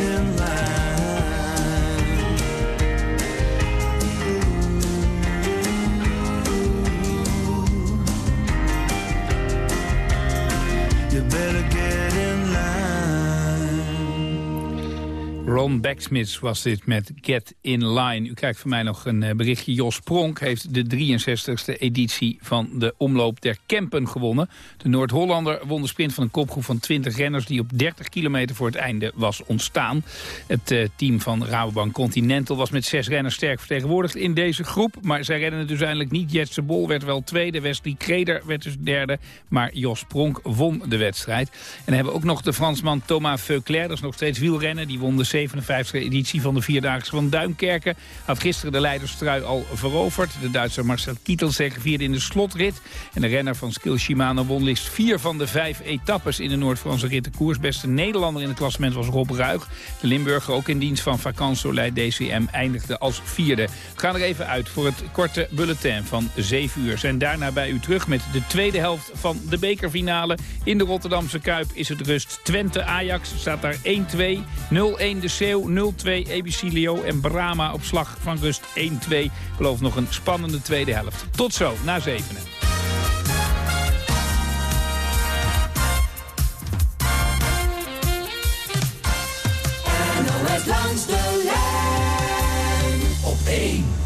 Ron Backsmith was dit met Get In Line. U krijgt van mij nog een eh, berichtje. Jos Pronk heeft de 63ste editie van de Omloop der Kempen gewonnen. De Noord-Hollander won de sprint van een kopgroep van 20 renners... die op 30 kilometer voor het einde was ontstaan. Het eh, team van Rabobank Continental was met zes renners sterk vertegenwoordigd in deze groep. Maar zij redden het dus uiteindelijk niet. Jetse Bol werd wel tweede, Wesley Kreder werd dus derde. Maar Jos Pronk won de wedstrijd. En dan hebben we ook nog de Fransman Thomas Veuclair. Dat is nog steeds wielrennen. Die won de 57e editie van de Vierdaagse van Duinkerken. Had gisteren de leiderstrui al veroverd. De Duitser Marcel Kittel vierde in de slotrit. En de renner van Skill Shimano won liefst vier van de vijf etappes in de Noord-Franse rittenkoers. Beste Nederlander in het klassement was Rob Ruig. De Limburger ook in dienst van Vacances Soleil DCM eindigde als vierde. We gaan er even uit voor het korte bulletin van 7 uur. Zijn daarna bij u terug met de tweede helft van de bekerfinale. In de Rotterdamse Kuip is het rust Twente-Ajax. Staat daar 1-2, 0-1 de Zeeuw, 0-2 ABC Leo en Brama op slag van rust 1-2. Ik beloof nog een spannende tweede helft. Tot zo, na zevenen. Langs de lijn op 1.